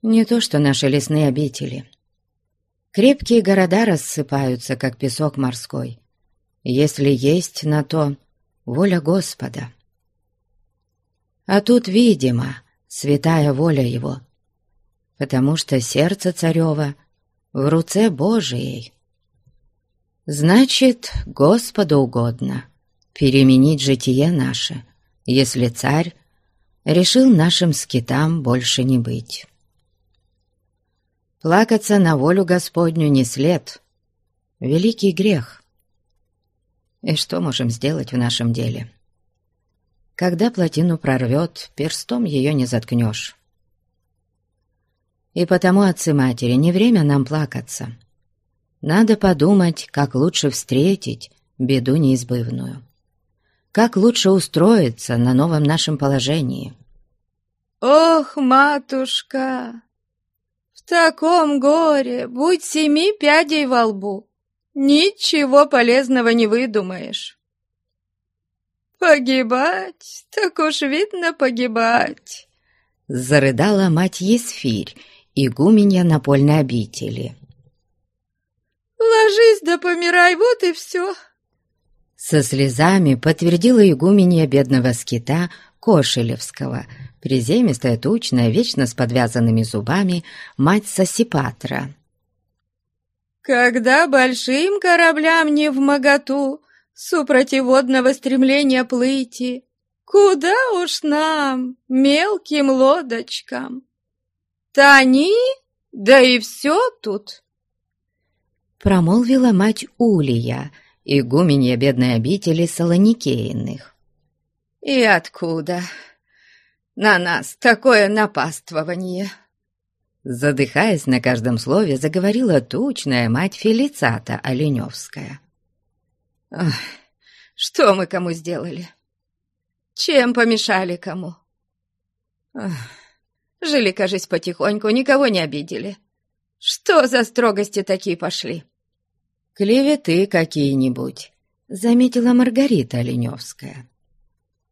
«Не то что наши лесные обители. Крепкие города рассыпаются, как песок морской, если есть на то воля Господа. А тут, видимо, святая воля Его, потому что сердце царева в руце Божией. Значит, Господу угодно переменить житие наше, если царь решил нашим скитам больше не быть. Плакаться на волю Господню не след, великий грех. И что можем сделать в нашем деле? Когда плотину прорвет, перстом ее не заткнешь. И потому, отцы-матери, не время нам плакаться. Надо подумать, как лучше встретить беду неизбывную. Как лучше устроиться на новом нашем положении. «Ох, матушка, в таком горе будь семи пядей во лбу, Ничего полезного не выдумаешь. Погибать, так уж видно погибать. Зарыдала мать Есфирь, игуменья напольной обители. Ложись да помирай, вот и все. Со слезами подтвердила игуменья бедного скита Кошелевского, приземистая, тучная, вечно с подвязанными зубами, мать Сосипатра. Когда большим кораблям не в моготу супротиводного стремления плыти, куда уж нам, мелким лодочкам? Тони, да и все тут. Промолвила мать Улия, игуменья бедной обители Солоникейных. И откуда на нас такое напаствование? Задыхаясь на каждом слове, заговорила тучная мать Фелицата Оленевская. «Ах, что мы кому сделали? Чем помешали кому? Ах, жили, кажись, потихоньку, никого не обидели. Что за строгости такие пошли?» «Клеветы какие-нибудь», — заметила Маргарита Оленевская.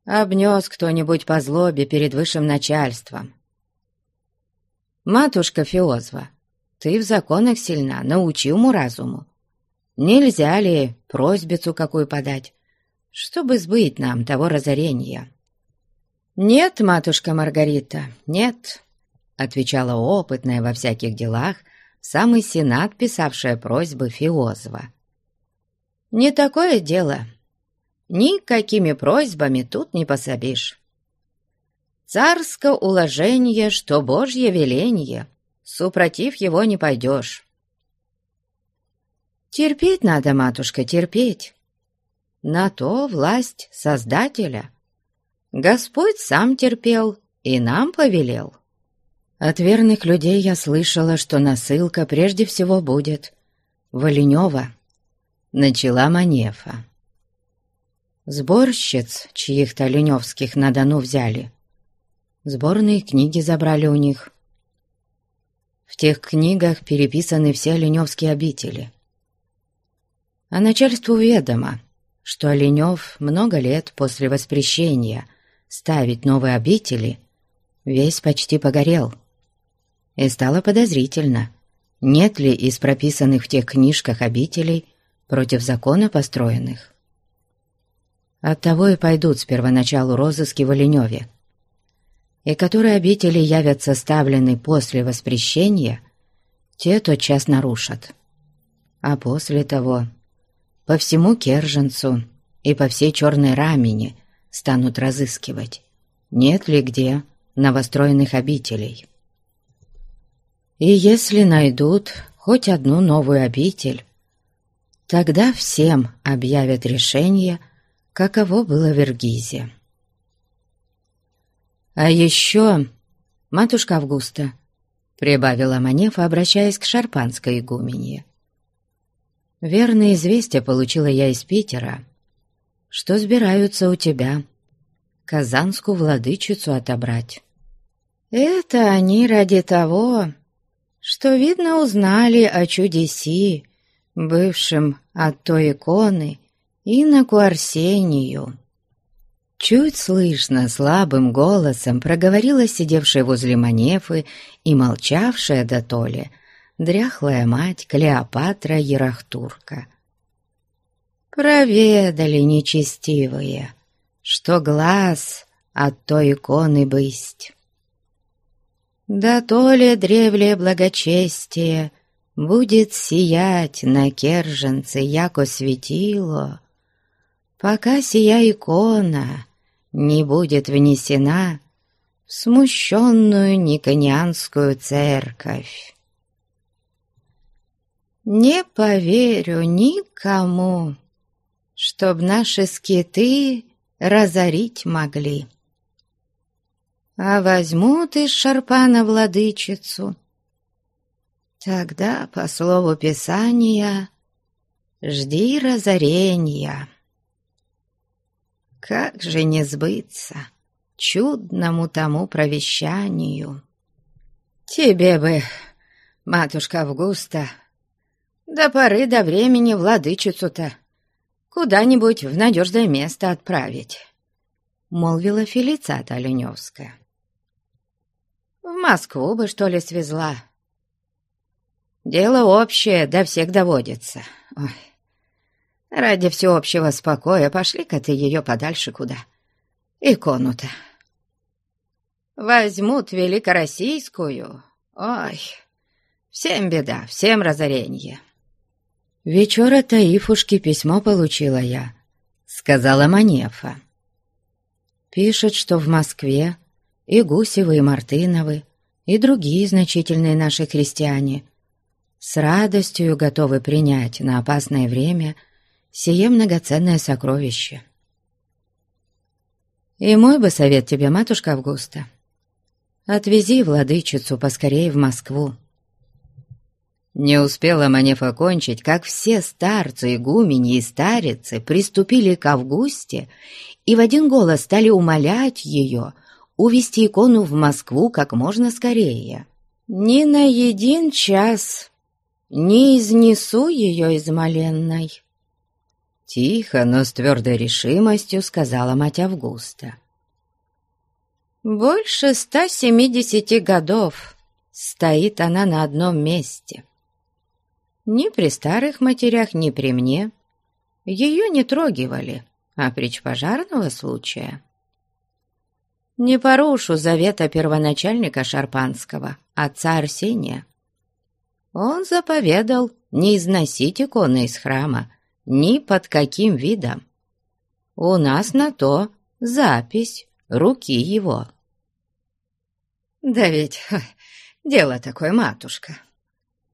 «Обнес кто-нибудь по злобе перед высшим начальством» «Матушка Фиозва, ты в законах сильна, научи уму-разуму. Нельзя ли просьбицу какую подать, чтобы сбыть нам того разорения?» «Нет, матушка Маргарита, нет», — отвечала опытная во всяких делах самый сенат, писавшая просьбы Фиозва. «Не такое дело. Никакими просьбами тут не пособишь. Царско уложение, что Божье веленье, супротив его не пойдешь. Терпеть надо, матушка, терпеть. На то власть Создателя. Господь сам терпел и нам повелел. От верных людей я слышала, что насылка прежде всего будет Валенева, начала Манефа. Сборщиц, чьих-то леневских на Дону взяли. Сборные книги забрали у них. В тех книгах переписаны все леневские обители. А начальству ведомо, что Оленев много лет после воспрещения ставить новые обители весь почти погорел. И стало подозрительно, нет ли из прописанных в тех книжках обителей против закона построенных. Оттого и пойдут с первоначалу розыски в Оленеве. И которые обители явят составлены после воспрещения, те тотчас нарушат. А после того по всему Керженцу и по всей Черной Рамени станут разыскивать, нет ли где новостроенных обителей. И если найдут хоть одну новую обитель, тогда всем объявят решение – каково было в Иргизе. «А еще, матушка Августа», — прибавила Манефа, обращаясь к шарпанской игуменье. «Верное известие получила я из Питера, что сбираются у тебя казанскую владычицу отобрать». «Это они ради того, что, видно, узнали о чудеси, бывшем от той иконы, иноку Арсению». Чуть слышно, слабым голосом проговорила сидевшая возле Манефы и молчавшая до толи дряхлая мать Клеопатра Ерахтурка. Проведали нечестивые, что глаз от той иконы бысть. Да то ли древле благочестие будет сиять на керженце, яко светило, пока сия икона не будет внесена в смущенную Никонианскую церковь. Не поверю никому, чтоб наши скиты разорить могли. А возьмут из шарпана владычицу, тогда, по слову Писания, жди разорения». Как же не сбыться чудному тому провещанию? Тебе бы, матушка Августа, до поры до времени владычицу-то куда-нибудь в надежное место отправить, молвила Фелицата Оленевская. В Москву бы, что ли, свезла. Дело общее, до всех доводится. Ой, Ради всеобщего спокоя пошли-ка ты ее подальше куда. Икону-то. Возьмут великороссийскую. Ой, всем беда, всем разоренье. Вечера Таифушки письмо получила я, сказала Манефа. Пишет, что в Москве и Гусевы, и Мартыновы, и другие значительные наши крестьяне с радостью готовы принять на опасное время – сие многоценное сокровище. И мой бы совет тебе, матушка Августа, отвези владычицу поскорее в Москву. Не успела Манефа кончить, как все старцы, игумени и старицы приступили к Августе и в один голос стали умолять ее увести икону в Москву как можно скорее. «Ни на един час не изнесу ее из Маленной», Тихо, но с твердой решимостью сказала мать Августа. «Больше ста семидесяти годов стоит она на одном месте. Ни при старых матерях, ни при мне ее не трогивали, а прич пожарного случая. Не порушу завета первоначальника Шарпанского, отца Арсения. Он заповедал не износить иконы из храма, ни под каким видом. У нас на то запись руки его. Да ведь дело такое, матушка.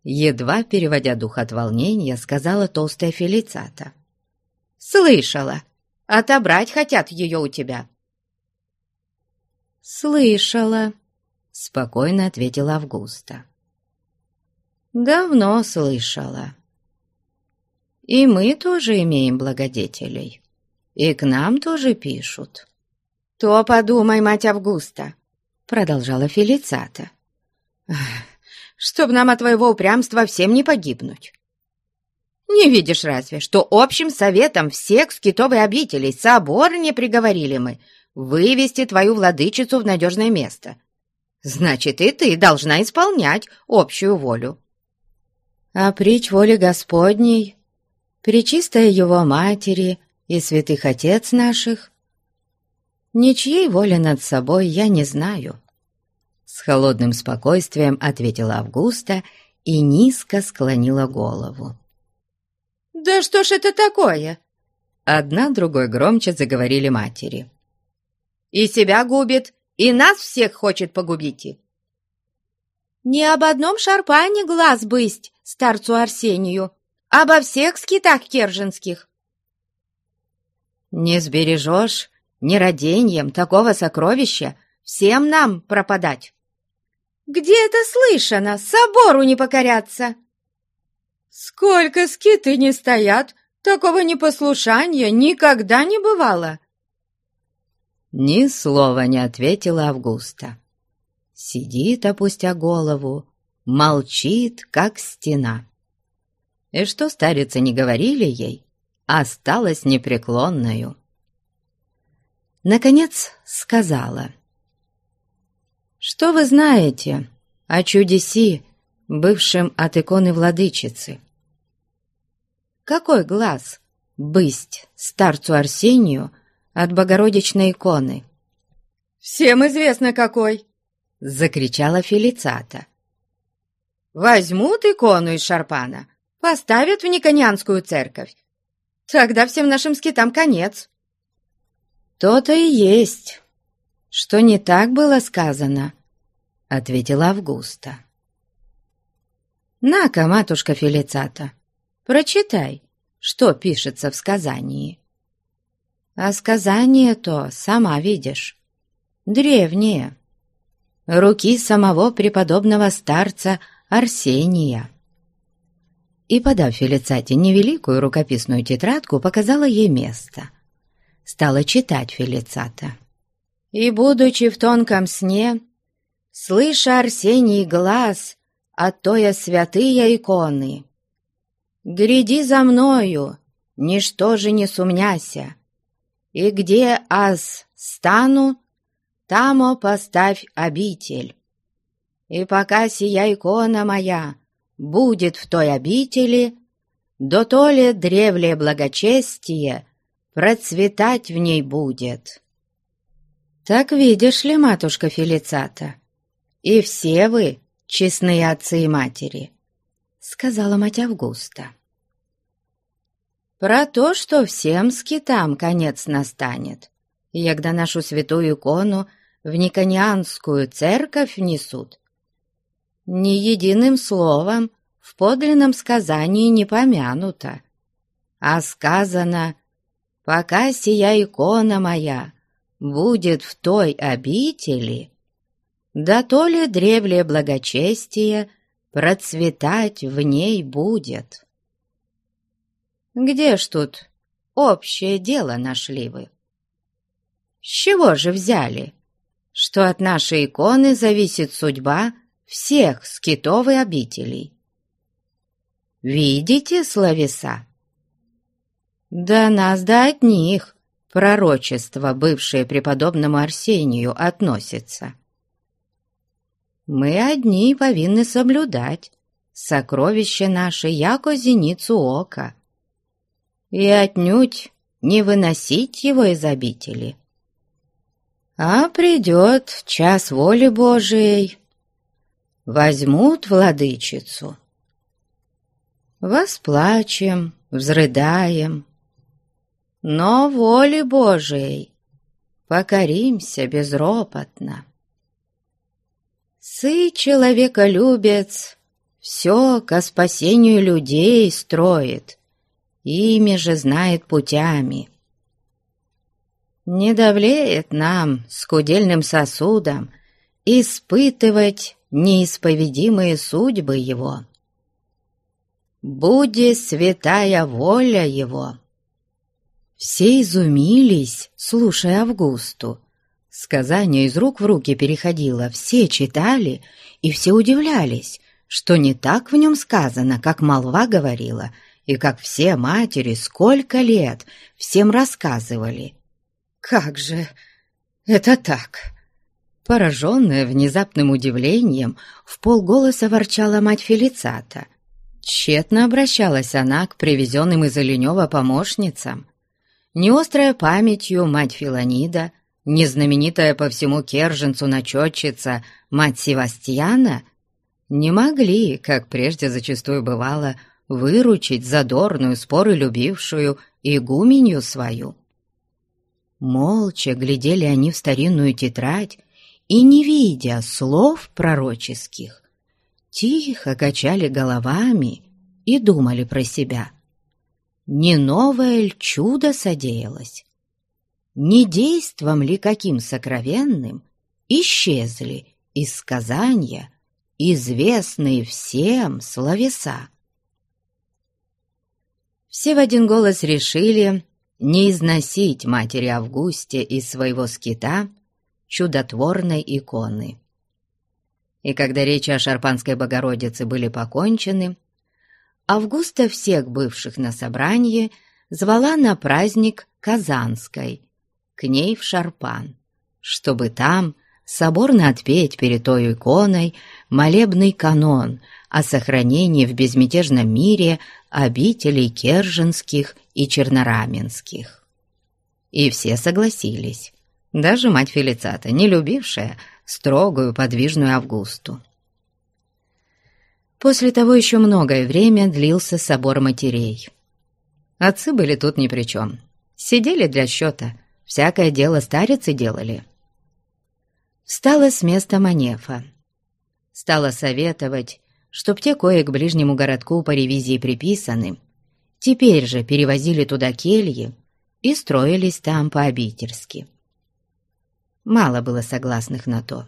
Едва переводя дух от волнения, сказала толстая Фелицата. «Слышала! Отобрать хотят ее у тебя!» «Слышала!» — спокойно ответила Августа. «Давно слышала. И мы тоже имеем благодетелей. и к нам тоже пишут». «То подумай, мать Августа», — продолжала Фелицата. «Чтоб нам от твоего упрямства всем не погибнуть. Не видишь разве, что общим советом всех скитовой обителей собор не приговорили мы вывести твою владычицу в надежное место. Значит, и ты должна исполнять общую волю. А притч воли Господней, причистая его матери и святых отец наших, ничьей воли над собой я не знаю. С холодным спокойствием ответила Августа и низко склонила голову. «Да что ж это такое?» Одна другой громче заговорили матери. «И себя губит, и нас всех хочет погубить. Не об одном шарпане глаз бысть старцу Арсению, обо всех скитах керженских». «Не сбережешь ни роденьем такого сокровища, всем нам пропадать». «Где это слышано? Собору не покоряться!» Сколько скиты не стоят, такого непослушания никогда не бывало. Ни слова не ответила Августа. Сидит, опустя голову, молчит, как стена. И что старицы не говорили ей, осталась непреклонною. Наконец сказала. «Что вы знаете о чудеси, бывшим от иконы владычицы. Какой глаз бысть старцу Арсению от Богородичной иконы? «Всем известно какой!» — закричала Фелицата. «Возьмут икону из Шарпана, поставят в Никонянскую церковь. Тогда всем нашим скитам конец». «То-то и есть, что не так было сказано», — ответила Августа. «На-ка, матушка Фелицата, прочитай, что пишется в сказании». А сказание то, сама видишь, древнее, руки самого преподобного старца Арсения. И, подав Фелицате невеликую рукописную тетрадку, показала ей место. Стала читать Фелицата. «И, будучи в тонком сне, слыша Арсений глаз, а то я святые иконы. Гряди за мною, ничто же не сумняся, и где аз стану, тамо поставь обитель. И пока сия икона моя будет в той обители, до то ли древле благочестие процветать в ней будет. Так видишь ли, матушка Фелицата, и все вы честные отцы и матери», — сказала мать Августа. «Про то, что всем скитам конец настанет, и когда нашу святую икону в Никонианскую церковь внесут, ни единым словом в подлинном сказании не помянуто, а сказано «Пока сия икона моя будет в той обители, да то ли древле благочестие процветать в ней будет. Где ж тут общее дело нашли вы? С чего же взяли, что от нашей иконы зависит судьба всех скитовых обителей? Видите словеса? Да нас до от них пророчество, бывшее преподобному Арсению, относится. Мы одни повинны соблюдать сокровище наше, яко зеницу ока, и отнюдь не выносить его из обители. А придет час воли Божией, возьмут владычицу. Восплачем, взрыдаем, но воле Божией покоримся безропотно. Сы человеколюбец все ко спасению людей строит, ими же знает путями. Не давлеет нам, скудельным сосудом, испытывать неисповедимые судьбы его. Буди святая воля его. Все изумились, слушая Августу. Сказание из рук в руки переходило, все читали, и все удивлялись, что не так в нем сказано, как молва говорила, и как все матери сколько лет всем рассказывали. «Как же это так?» Пораженная внезапным удивлением, в полголоса ворчала мать Фелицата. Тщетно обращалась она к привезенным из Оленева помощницам. Неострая памятью мать Филонида, незнаменитая по всему Керженцу начетчица мать Севастьяна, не могли, как прежде зачастую бывало, выручить задорную, споры любившую игуменью свою. Молча глядели они в старинную тетрадь и, не видя слов пророческих, тихо качали головами и думали про себя. Не новое ль чудо содеялось? Не действом ли каким сокровенным исчезли из сказания известные всем словеса? Все в один голос решили не износить матери Августе из своего скита чудотворной иконы. И когда речи о Шарпанской Богородице были покончены, Августа всех бывших на собрании звала на праздник Казанской, к ней в Шарпан, чтобы там соборно отпеть перед той иконой молебный канон о сохранении в безмятежном мире обителей керженских и чернораменских. И все согласились, даже мать Фелицата, не любившая строгую подвижную Августу. После того еще многое время длился собор матерей. Отцы были тут ни при чем. Сидели для счета, всякое дело старицы делали. Встала с места Манефа. Стала советовать, чтоб те кое к ближнему городку по ревизии приписаны, теперь же перевозили туда кельи и строились там по-обительски. Мало было согласных на то.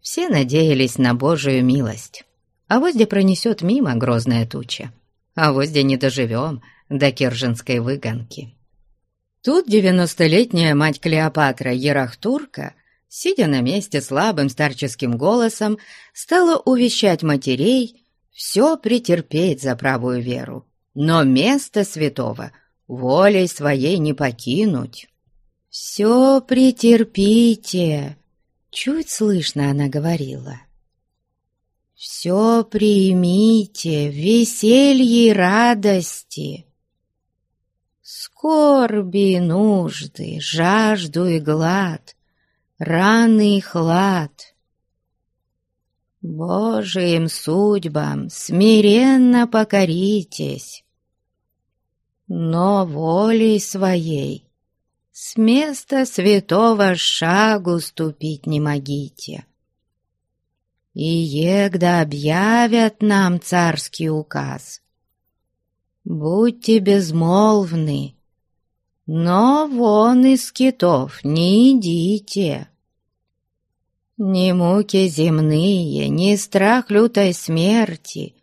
Все надеялись на Божию милость. А возде пронесет мимо грозная туча. А возде не доживем до Керженской выгонки. Тут девяностолетняя мать Клеопатра Ерахтурка, сидя на месте слабым старческим голосом, стала увещать матерей все претерпеть за правую веру, но место святого волей своей не покинуть. «Все претерпите!» Чуть слышно она говорила. «Все примите веселье и радости!» Скорби, нужды, жажду и глад, раны и хлад. Божиим судьбам смиренно покоритесь, но волей своей с места святого шагу ступить не могите. И егда объявят нам царский указ. Будьте безмолвны, но вон из китов не идите. Ни муки земные, ни страх лютой смерти,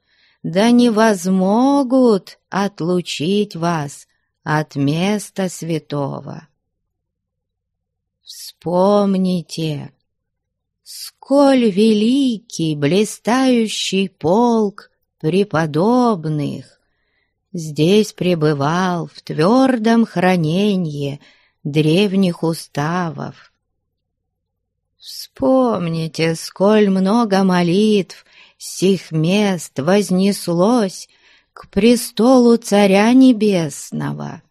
да не возмогут отлучить вас от места святого. Вспомните, сколь великий блистающий полк преподобных здесь пребывал в твердом хранении древних уставов. Вспомните, сколь много молитв сих мест вознеслось к престолу Царя Небесного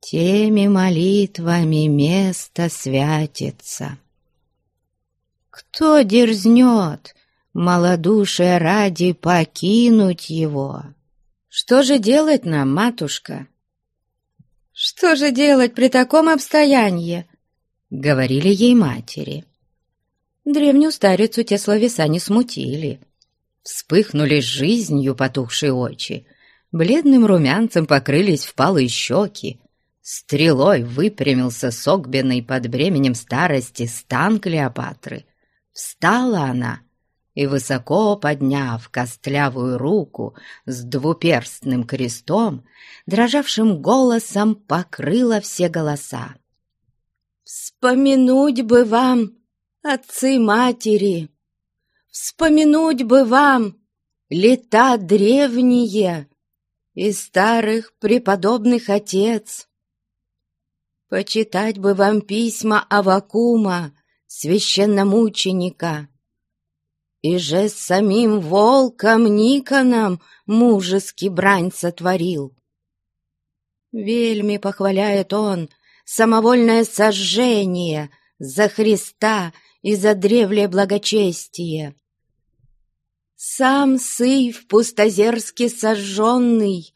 теми молитвами место святится. Кто дерзнет, малодушие ради, покинуть его? Что же делать нам, матушка? Что же делать при таком обстоянии? Говорили ей матери. Древнюю старицу те словеса не смутили. Вспыхнули жизнью потухшие очи, бледным румянцем покрылись впалые щеки, Стрелой выпрямился согбенный под бременем старости стан Клеопатры. Встала она и, высоко подняв костлявую руку с двуперстным крестом, дрожавшим голосом покрыла все голоса. «Вспомянуть бы вам, отцы-матери, вспомянуть бы вам лета древние и старых преподобных отец, почитать бы вам письма Авакума, священномученика, и же самим волком Никоном мужески брань сотворил. Вельми похваляет он самовольное сожжение за Христа и за древле благочестие. Сам Сый в пустозерске сожженный,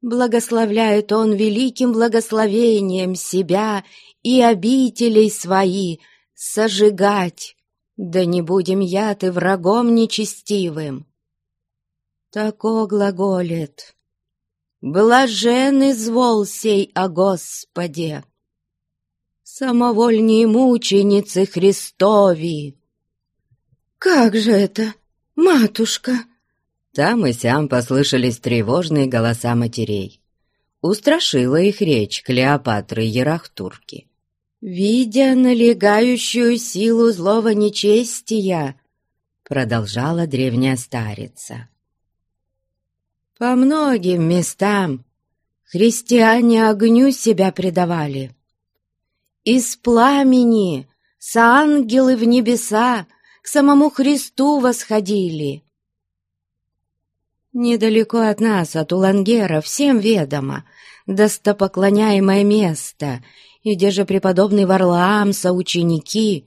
благословляет он великим благословением себя и обителей свои сожигать, да не будем я ты врагом нечестивым. Тако глаголит. Блажен извол сей о Господе, самовольнее мученицы Христови. «Как же это, матушка?» Там и сям послышались тревожные голоса матерей. Устрашила их речь Клеопатры Ерахтурки. «Видя налегающую силу злого нечестия», — продолжала древняя старица. «По многим местам христиане огню себя предавали. Из пламени ангелы в небеса к самому Христу восходили. Недалеко от нас, от Улангера, всем ведомо, достопоклоняемое место — и же преподобный Варлаам соученики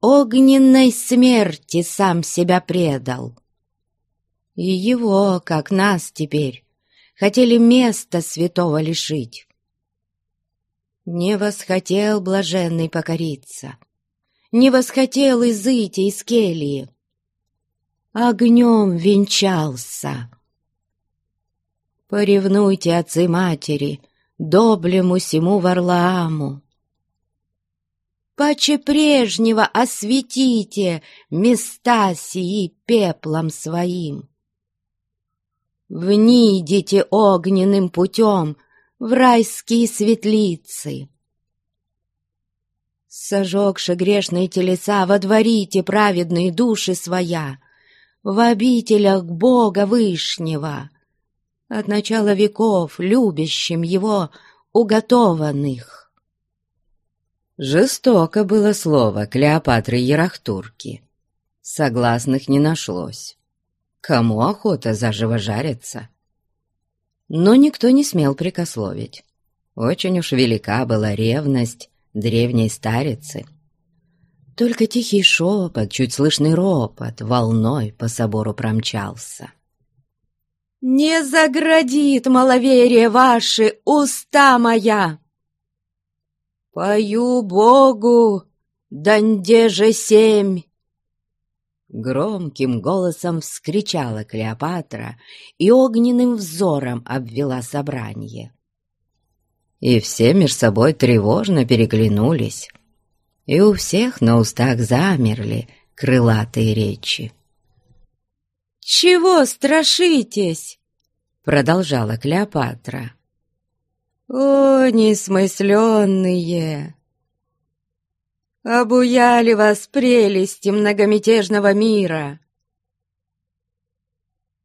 огненной смерти сам себя предал. И его, как нас теперь, хотели места святого лишить. Не восхотел блаженный покориться, не восхотел изыти из кельи, огнем венчался. Поревнуйте, отцы-матери, доблему сему Варлааму. Паче прежнего осветите места сии пеплом своим. Внидите огненным путем в райские светлицы. Сожегши грешные телеса, водворите праведные души своя в обителях Бога Вышнего — от начала веков любящим его уготованных. Жестоко было слово Клеопатры Ерахтурки. Согласных не нашлось. Кому охота заживо жариться? Но никто не смел прикословить. Очень уж велика была ревность древней старицы. Только тихий шепот, чуть слышный ропот волной по собору промчался. Не заградит маловерие ваши уста моя. Пою Богу, данде же семь. Громким голосом вскричала Клеопатра и огненным взором обвела собрание. И все между собой тревожно переглянулись, и у всех на устах замерли крылатые речи. «Чего страшитесь?» — продолжала Клеопатра. «О, несмысленные! Обуяли вас прелести многомятежного мира!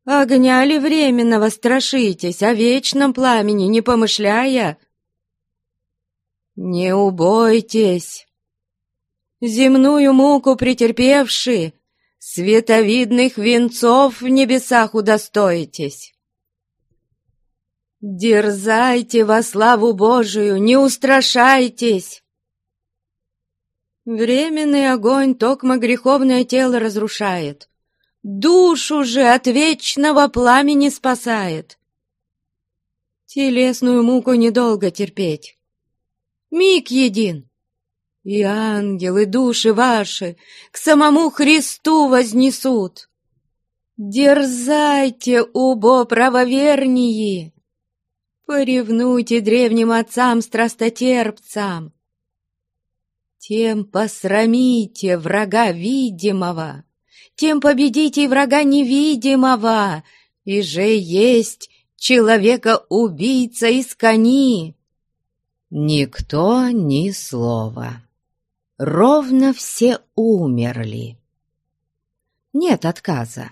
Огня ли временного страшитесь, о вечном пламени не помышляя? Не убойтесь! Земную муку претерпевши, световидных венцов в небесах удостоитесь. Дерзайте во славу Божию, не устрашайтесь. Временный огонь токмо греховное тело разрушает, душу же от вечного пламени спасает. Телесную муку недолго терпеть. Миг един, и ангелы души ваши к самому Христу вознесут. Дерзайте, убо правовернии! Поревнуйте древним отцам-страстотерпцам! Тем посрамите врага видимого, тем победите врага невидимого, и же есть человека-убийца из кони!» Никто ни слова. Ровно все умерли. Нет отказа,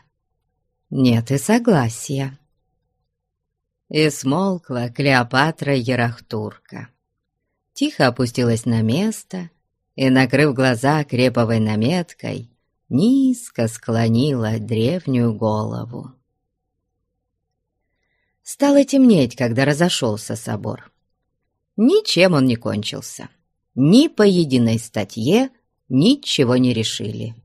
нет и согласия. И смолкла Клеопатра Ярахтурка. Тихо опустилась на место и, накрыв глаза креповой наметкой, низко склонила древнюю голову. Стало темнеть, когда разошелся собор. Ничем он не кончился. Ни по единой статье ничего не решили.